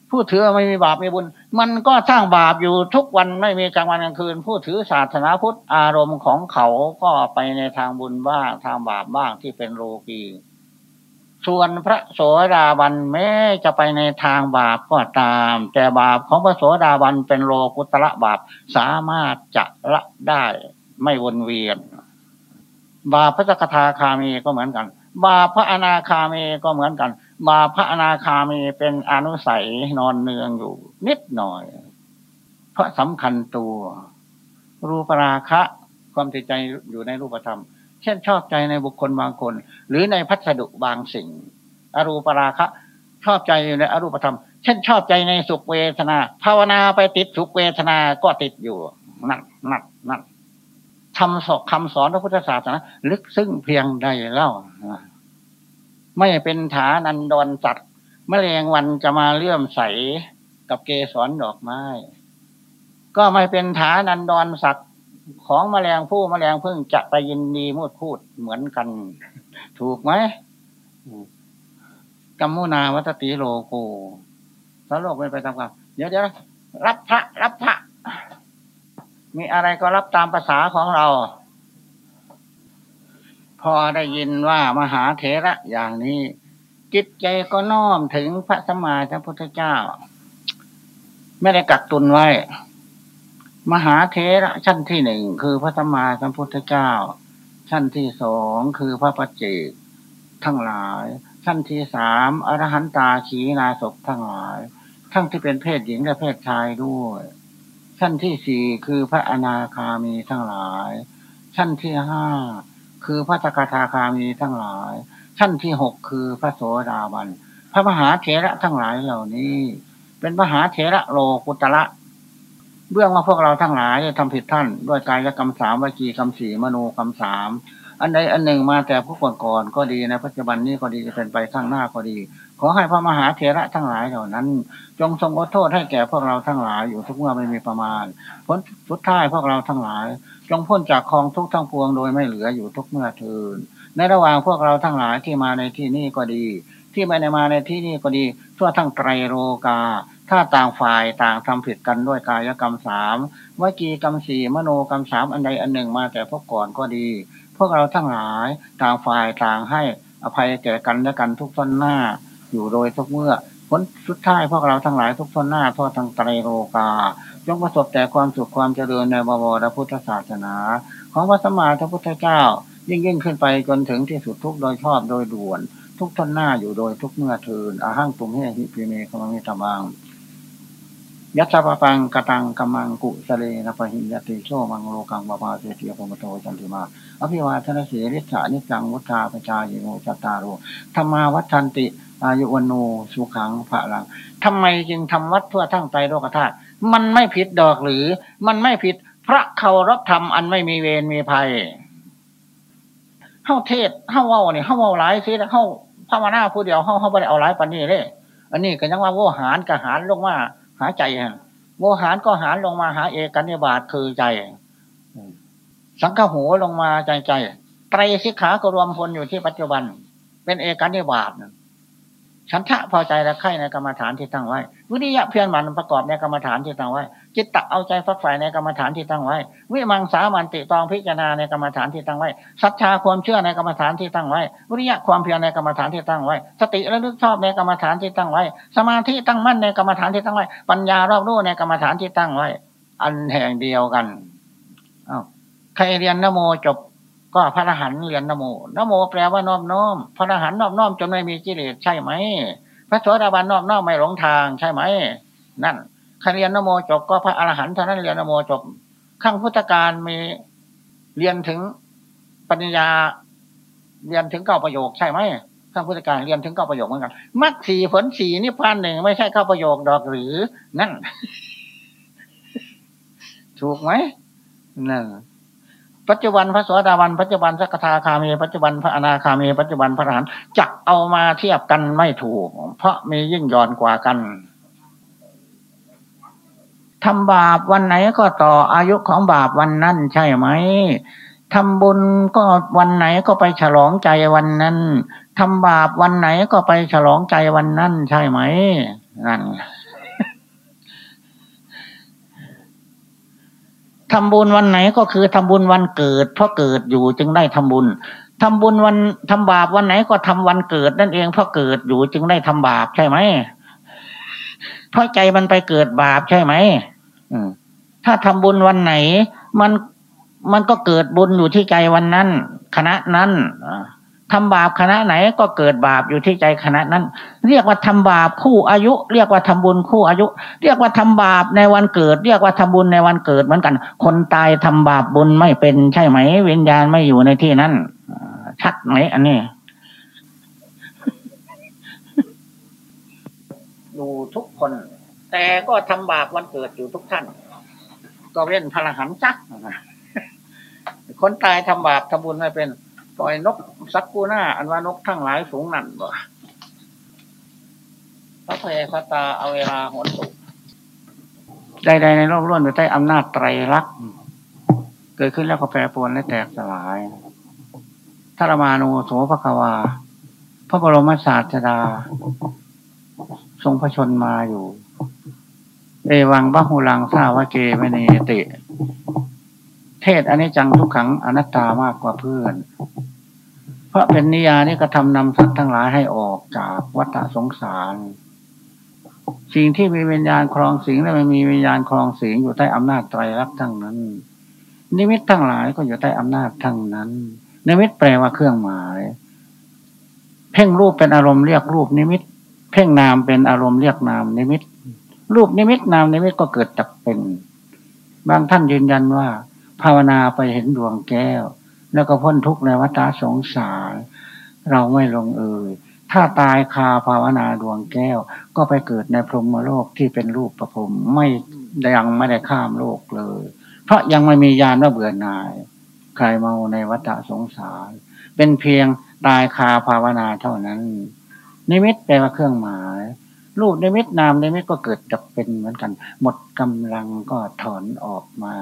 ผู้ถือไม่มีบาปไม่บุญ มันก็สร้างบาปอยู่ทุกวันไม่มีกลางวันกลางคืน ผู้ถือศาสนาพุทธอารมณ์ของเขาก็ไปในทางบุญบ้างทางบาปบ้างที่เป็นโลกี ส่วนพระโสดาบันแม้จะไปในทางบาปก็ตาม แต่บาปของพระโสดาบันเป็นโลกุตระบาปสามารถจะละได้ไม่วนเวียน บาปพระสกทาคามีก็เหมือนกัน บาปพระอนาคามีก็เหมือนกัน บาปพระอนาคามีเป็นอนุสัยนอนเนืองอยู่ นิดหน่อย เพราะสำคัญตัว รูปราคะความติดใจอยู่ในรูปธรรม เช่นชอบใจในบุคคลบางคน หรือในพัสดุบางสิ่ง อรูปราคะ ชอบใจอยู่ในอรูปธรรม เช่นชอบใจในสุขเวทนา ภาวนาไปติดสุขเวทนาก็ติดอยู่นั่นนั่นนั่นทำสอกคำสอนพระพุทธศาสนาลึกซึ้งเพียงใดเล่าไม่เป็นฐานันดรจัดแมลงวันจะมาเลื่อมใสกับเกสรดอกไม้ ก็ไม่เป็นฐานันดรศักดิ์ ของแมลงผู้แมลงพึ่งจะไปยินดีมูดพูดเหมือนกัน ถูกไหมกัมมุนาวัตติโลโกสารโลกเป็นไปตามกันเดี๋ยวเดี๋ยวรับพระรับพระ มีอะไรก็รับตามภาษาของเรา พอได้ยินว่ามหาเถระอย่างนี้ จิตใจก็น้อมถึงพระสมมาพระพุทธเจ้า ไม่ได้กักตุนไว้ มหาเทระชั้นที่หนึ่งคือพระสัมมาสัมพุทธเจ้า ชั้นที่สองคือพระปัจเจกทั้งหลาย ชั้นที่สามอรหันตาขีนาศพทั้งหลาย ทั้งที่เป็นเพศหญิงและเพศชายด้วย ชั้นที่สี่คือพระอนาคามีทั้งหลาย ชั้นที่ห้าคือพระสกทาคามีทั้งหลาย ชั้นที่หกคือพระโสดาบัน พระมหาเถระทั้งหลายเหล่านี้ เป็นมหาเถระโลกุตระ เบื้องว่าพวกเราทั้งหลายทำผิดท่าน ด้วยกายกรรมสามวิจีกรรมสี่มโนกรรมสามอันใดอันหนึ่งมาแต่ผู้ก่อนก่อนก็ดีในปัจจุบันนี้ก็ดีจะเป็นไปข้างหน้าก็ดี ขอให้พระมหาเถระทั้งหลายเหล่านั้น จงทรงอดโทษให้แก่พวกเราทั้งหลายอยู่ทุกเมื่อไม่มีประมาณผลสุดท้ายพวกเราทั้งหลาย จงพ้นจากคลองทุกทั้งปวงโดยไม่เหลืออยู่ทุกเมื่อเทินในระหว่างพวกเราทั้งหลายที่มาในที่นี้ก็ดี ที่ไม่ได้มาในที่นี้ก็ดีทั่วทั้งไตรโลกา ถ้าต่างฝ่ายต่างทำผิดกันด้วยกายกรรมสามวิจีกรรมสี่มโนกรรมสามอันใดอันหนึ่งมาแต่พวกก่อนก็ดี พวกเราทั้งหลายต่างฝ่ายต่างให้อภัยแก่กันและกันทุกท่นหน้า อยู่โดยทุกเมื่อผลสุดท้ายพวกเราทั้งหลายทุกท่นหน้าทั่วทั้งไตรโลกาจงประสบแต่ความสุขความเจริญในบวรพุทธศาสนา ของพระสัมมาสัมพุทธเจ้า ยิ่งยิ่งขึ้นไปจนถึงที่สุดทุกโดยชอบโดยด่วน ทุกทนหน้าอยู่โดยทุกเมื่อเทินอาหังตุมเฮหิปิเมฆมังมิตบัง ยัตสะปะปังกตังกัมมังกุสเลนะปะหิยติโชมังโลกังปะปาเสติยปมโตจันติมา อภิวาทนาสีริษานิจังวุฒาปจายโมจตารโรธรรมาวัฏันติ อายุวันโนสุขังพระลังทำไมจึงทำวัดทั่วทั้งใจโลกธาตุมันไม่ผิดดอกหรือ มันไม่ผิดพระเคารพธรรมอันไม่มีเวรมีภัยเฮ้าเทศเฮ้าเว้าเนี่ยเฮ้าเว้าหลายสิเฮ้าภาวนาผู้เดียวเฮ้าเฮ้าไม่ได้เอาหลายปันนี้เลย อันนี้ก็ยังว่าโวหารกับหารลงมา หาใจฮะโวหารก็หารลงมาหาเอกันนิบาตคือใจ สังฆโหลงมาใจใจไตรสิกขาก็รวมพลอยู่ที่ปัจจุบัน เป็นเอกันนิบาต ฉันทะพอใจและไข่ในกรรมฐานที่ตั้งไว้วิริยะเพียรมันประกอบในกรรมฐานที่ตั้งไว้จิตตะเอาใจฟักใฝ่ในกรรมฐานที่ตั้งไว้ วิมังสามันติตองพิจารณาในกรรมฐานที่ตั้งไว้ศรัทธาความเชื่อในกรรมฐานที่ตั้งไว้วิริยะความเพียรในกรรมฐานที่ตั้งไว้ สติระลึกชอบในกรรมฐานที่ตั้งไว้ สมาธิตั้งมั่นในกรรมฐานที่ตั้งไว้ ปัญญารอบรู้ในกรรมฐานที่ตั้งไว้ อันแห่งเดียวกันอ้าวใครเรียนนโมจบ ก็พระอรหันต์เรียนนโมนโมแปลว่าน้อมน้อม พระอรหันต์น้อมน้อมจนไม่มีกิเลสใช่ไหม พระโสดาบันนอบน้อมไม่หลงทางใช่ไหม นั่นใครเรียนนโมจบก็พระอรหันต์เท่านั้นเรียนนโมจบขั้งพุทธการมีเรียนถึงปัญญา เรียนถึงเก้าประโยคใช่ไหมขั้งพุทธการเรียนถึงเก้าประโยคเหมือนกันมรรคสี่ผลสี่นิพพานหนึ่งไม่ใช่เก้าประโยคดอกหรือ นั่น ถูกไหมนั่น ปัจจุบันพระสวสดาวัน ปัจจุบันสักทาคามี ปัจจุบันพระอนาคามี ปัจจุบันพระอรหันต์จะเอามาเทียบกันไม่ถูก เพราะมียิ่งย่อนกว่ากันทำบาปวันไหนก็ต่ออายุของบาปวันนั้นใช่ไหมทำบุญก็วันไหนก็ไปฉลองใจวันนั้นทำบาปวันไหนก็ไปฉลองใจวันนั้นใช่ไหมนั่น ทำบุญวันไหนก็คือทำบุญวันเกิด เพราะเกิดอยู่จึงได้ทำบุญทำบุญวันทำบาปวันไหนก็ทำวันเกิดนั่นเองเพราะเกิดอยู่จึงได้ทำบาปใช่ไหมเพราะใจมันไปเกิดบาปใช่ไหมอืมถ้าทำบุญวันไหน มันมันก็เกิดบุญอยู่ที่ใจวันนั้น คณะนั้น ทำบาปคณะไหนก็เกิดบาปอยู่ที่ใจคณะนั้น เรียกว่าทำบาปคู่อายุ เรียกว่าทำบุญคู่อายุ เรียกว่าทำบาปในวันเกิด เรียกว่าทำบุญในวันเกิดเหมือนกัน คนตายทำบาปบุญไม่เป็นใช่ไหม วิญญาณไม่อยู่ในที่นั้นชัดไหมอันนี้อยู่ทุกคน แต่ก็ทำบาปวันเกิดอยู่ทุกท่าน ก็เล่นพลังหันจักคนตายทำบาปทำบุญไม่เป็น ปล่อยนกสักกูหน้า อันว่านกทั้งหลายสูงนั่นบ่พระเพพระตาเอาเวลาหนตุใดๆในโลกล้วนอยู่ใต้อำนาจไตรลักษณ์เกิดขึ้นแล้วก็แปรปรวนและแตกสลายทรมานุโสภควา พระบรมศาสดา ทรงพระชนมาอยู่ เอวังบะหูลังสาวะเกมเนติ เทศอันนี้จังทุกขังอนัตตามากกว่าเพื่อน เพราะเป็นนิยานี่กระทำนำสัตว์ทั้งหลายให้ออกจากวัฏสงสาร สิ่งที่มีวิญญาณครองสิงและไม่มีวิญญาณครองสิงอยู่ใต้อำนาจไตรลักษณ์ทั้งนั้น นิมิตทั้งหลายก็อยู่ใต้อำนาจทั้งนั้น นิมิตแปลว่าเครื่องหมาย เพ่งรูปเป็นอารมณ์เรียกรูปนิมิต เพ่งนามเป็นอารมณ์เรียกนามนิมิต รูปนิมิตนามนิมิตก็เกิดจากเป็น บางท่านยืนยันว่า ภาวนาไปเห็นดวงแก้ว แล้วก็พ้นทุกข์ในวัฏสงสาร เราไม่ลงเอยถ้าตายคาภาวนาดวงแก้ว ก็ไปเกิดในพรหมโลกที่เป็นรูปประพรมไม่ยังไม่ได้ข้ามโลกเลย เพราะยังไม่มียานว่าเบื่อหน่าย ใครเมาในวัฏสงสาร เป็นเพียงตายคาภาวนาเท่านั้น นิมิตแปลว่าเครื่องหมายรูปนิมิตนามนิมิตก็เกิดจับเป็นเหมือนกัน หมดกำลังก็ถอนออกมา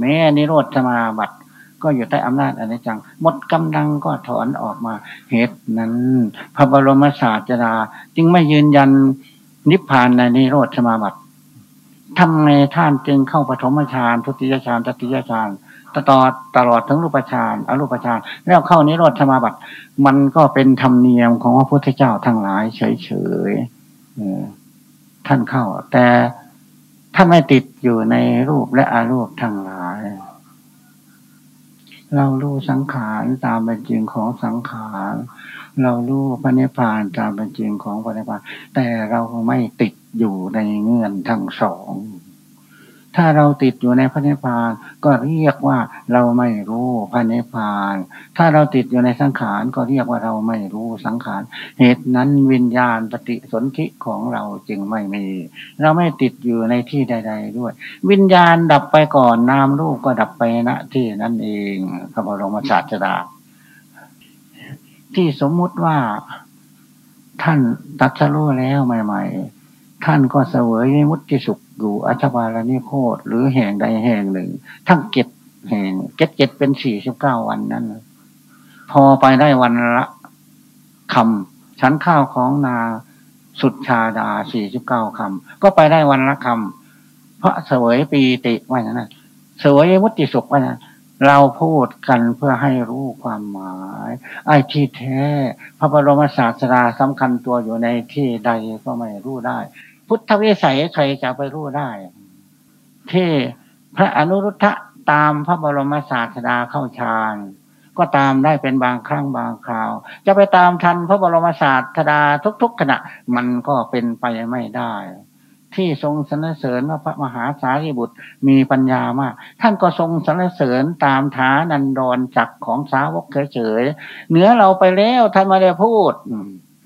แม้นิโรธสมาบัติก็อยู่ใต้อำนาจอนิจจัง หมดกำลังก็ถอนออกมา เหตุนั้น พระบรมศาสดาจึงไม่ยืนยันนิพพานในนิโรธสมาบัติทำไมท่านจึงเข้าปฐมฌานทุติยฌานตติยฌานตลอดตลอดถึงรูปฌานอรูปฌานแล้วเข้านิโรธสมาบัติ มันก็เป็นธรรมเนียมของพระพุทธเจ้าทั้งหลายเฉยๆท่านเข้า แต่ ถ้าไม่ติดอยู่ในรูปและอารูปทั้งหลาย เรารู้สังขารตามเป็นจริงของสังขารเรารู้พระนิพพานตามเป็นจริงของพระนิพพานแต่เราไม่ติดอยู่ในเงื่อนทั้งสอง ถ้าเราติดอยู่ในพระนิพพานก็เรียกว่าเราไม่รู้พระนิพพาน ถ้าเราติดอยู่ในสังขารก็เรียกว่าเราไม่รู้สังขาร เหตุนั้นวิญญาณปฏิสนธิของเราจึงไม่มี เราไม่ติดอยู่ในที่ใด ๆ ด้วย วิญญาณดับไปก่อนนามรูปก็ดับไปณที่นั่นเองพระบรมศาสดา ที่สมมุติว่าท่านตัดสู้แล้วใหม่ ๆ ท่านก็เสวยมุติสุข อยู่อัชบาลนิโคตหรือแห่งใดแห่งหนึ่ง ทั้งเก็บแห่งเก็บเก็บเป็นสี่สิบเก้าวันนั้นพอไปได้วันละคำชั้นข้าวของนาสุดชาดาสี่สิบเก้าคำก็ไปได้วันละคำพระเสวยปีติไว้นะเสวยมุติสุขไว้นะเราพูดกันเพื่อให้รู้ความหมาย ไอ้ที่แท้ พระบรมศาสดาสำคัญตัวอยู่ในที่ใดก็ไม่รู้ได้ พุทธวิสัยใครจะไปรู้ได้ ที่พระอนุรุทธะตามพระบรมศาสดาเข้าฌานก็ตามได้เป็นบางครั้งบางคราว จะไปตามทันพระบรมศาสดาทุก ๆ ขณะ มันก็เป็นไปไม่ได้ ที่ทรงสรรเสริญว่าพระมหาสารีบุตรมีปัญญามาก ท่านก็ทรงสรรเสริญตามฐานันดรจักของสาวกเฉยๆเหนือเราไปแล้วท่านม่ได้พูด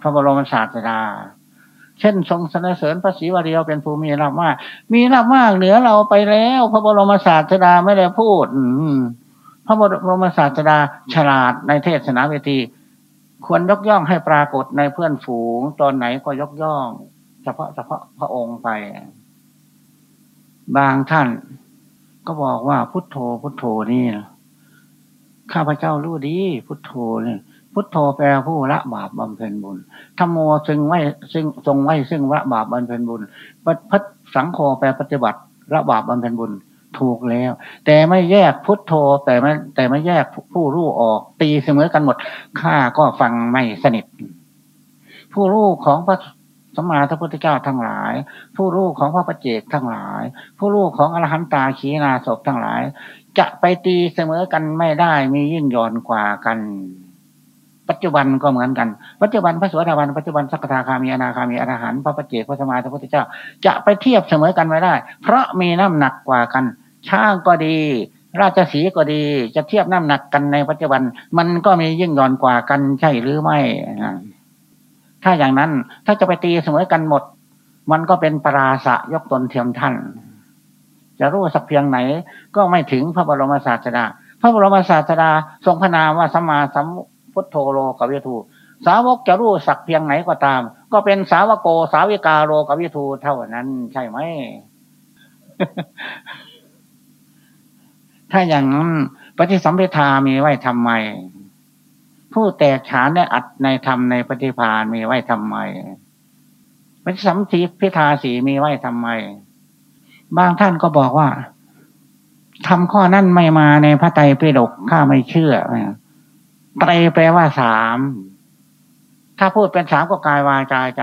พระบรมศาสดา เช่น ทรงสรรเสริญพระศรีวรียวเป็นภูมิรับมาก มีรับมากเหนือเราไปแล้ว พระบรมศาสดาไม่ได้พูดพระบรมศาสดาฉลาดในเทศนาเวที ควรยกย่องให้ปรากฏในเพื่อนฝูง ตอนไหนก็ยกย่อง เฉพาะเฉพาะพระองค์ไป บางท่าน ก็บอกว่าพุทโธพุทโธนี่ข้าพเจ้ารู้ดี พุทโธเนี่ย พุทโธแปลผู้ละบาปบำเพ็ญบุญธรรมโมซึ่งไว้ซึ่งทรงไว้ซึ่งละบาปบำเพ็ญบุญพัดสังโฆแปลปฏิบัติละบาปบำเพ็ญบุญถูกแล้ว แต่ไม่แยกพุทโธแต่ไม่แต่ไม่แยกผู้รู้ออก ตีเสมอกันหมดข้าก็ฟังไม่สนิท ผู้รู้ของพระสมมาพระพุทธเจ้าทั้งหลาย ผู้รู้ของพระประเจกทั้งหลาย ผู้รู้ของอรหันตาขีนาศพทั้งหลาย จะไปตีเสมอกันไม่ได้มียิ่งย่อนกว่ากัน ปัจจุบันก็เหมือนกัน ปัจจุบันพระสวัสดิวันปัจจุบันสักทาคามีอนาคามีอรหันต์พระปเจกพระสมาพระพุทธเจ้า จะไปเทียบเสมอกันไม่ได้ เพราะมีน้ำหนักกว่ากัน ช่างก็ดี ราชสีก็ดี จะเทียบน้ำหนักกันในปัจจุบัน มันก็มียิ่งย่อนกว่ากันใช่หรือไม่ถ้าอย่างนั้นถ้าจะไปตีเสมอกันหมด มันก็เป็นปราศะยกตนเทียมท่าน จะรู้สักเพียงไหน ก็ไม่ถึงพระบรมศาสดาพระบรมศาสดาทรงพระนามว่าสัมมาสัม พุทโธโลกวิทูสาวกจะรู้สักเพียงไหนก็ตาม ก็เป็นสาวโกสาวิกาโลกวิทูเท่านั้น ใช่ไหม ถ้าอย่างนั้นปฏิสัมพิทามีไว้ทำไม ผู้แตกฉานในอัดในธรรมในปฏิพานมีไว้ทำไมปฏิสัมสีพิทาสีมีไว้ทำไม บางท่านก็บอกว่าทำข้อนั้นไม่มาในพระไตรปิฎกข้าไม่เชื่อ ไตรแปลว่าสาม ถ้าพูดเป็นสามก็กายวาจาใจ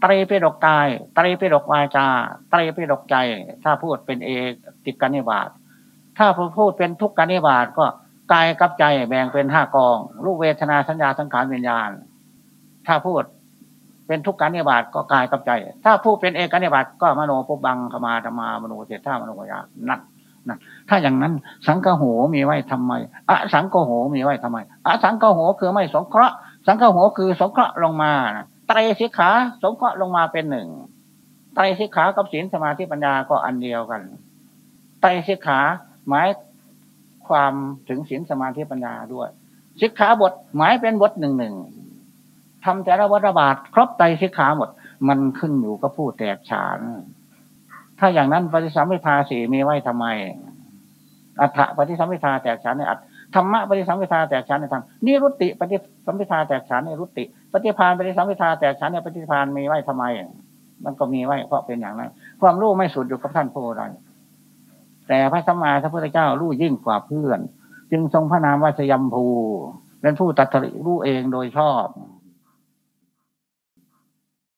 ไตรเปิฎกกาย ไตรเปิฎกวาจา ไตรเปิฎกใจ ถ้าพูดเป็นเอกติกันนิบาตถ้าพูดเป็นทุกกันนิบาตก็กายกับใจแบ่งเป็นห้ากองรูปเวทนาสัญญาสังขารวิญญาณ ถ้าพูดเป็นทุกการนิบาตก็กายกับใจ ถ้าพูดเป็นเอกนิบาตก็มโนปุบังขมาธรรมามโนเสธามโนยานั่นนั่น ถ้าอย่างนั้น สังฆโหมีไว้ทำไมอะสังฆโหมีไว้ทำไมอะสังฆโหคือไม่สงเคราะห์สังฆโหคือสงเคราะห์ลงมาไตรสิกขาสงเคราะห์ลงมาเป็นหนึ่งไตรสิกขากับศีลสมาธิปัญญาก็อันเดียวกันไตรสิกขาหมายความถึงศีลสมาธิปัญญาด้วยสิกขาบทหมายเป็นบทหนึ่งหนึ่งทำแต่ละวัฏบาทครบไตสิกขาหมด มันขึ้นอยู่กับผู้แตกฉาน ถ้าอย่างนั้นปฏิสัมพิทาสีมีไว้ทำไม อัฏฐปฏิสัมพิทาแตกฉานในอัฏธรรมะปฏิสัมพิทาแตกฉานในธรรมนิรุตติปฏิสัมพิทาแตกฉานในรุตติ ปฏิพานปฏิสัมพิทาแตกฉานในปฏิพานมีไว้ทำไม มันก็มีไว้เพราะเป็นอย่างนั้น ความรู้ไม่สุดอยู่กับท่านผู้ใดแต่พระสัมมาสัมพุทธเจ้ารู้ยิ่งกว่าเพื่อน จึงทรงพระนามว่าสยมภูเป็นผู้ตัดสิรู้เองโดยชอบ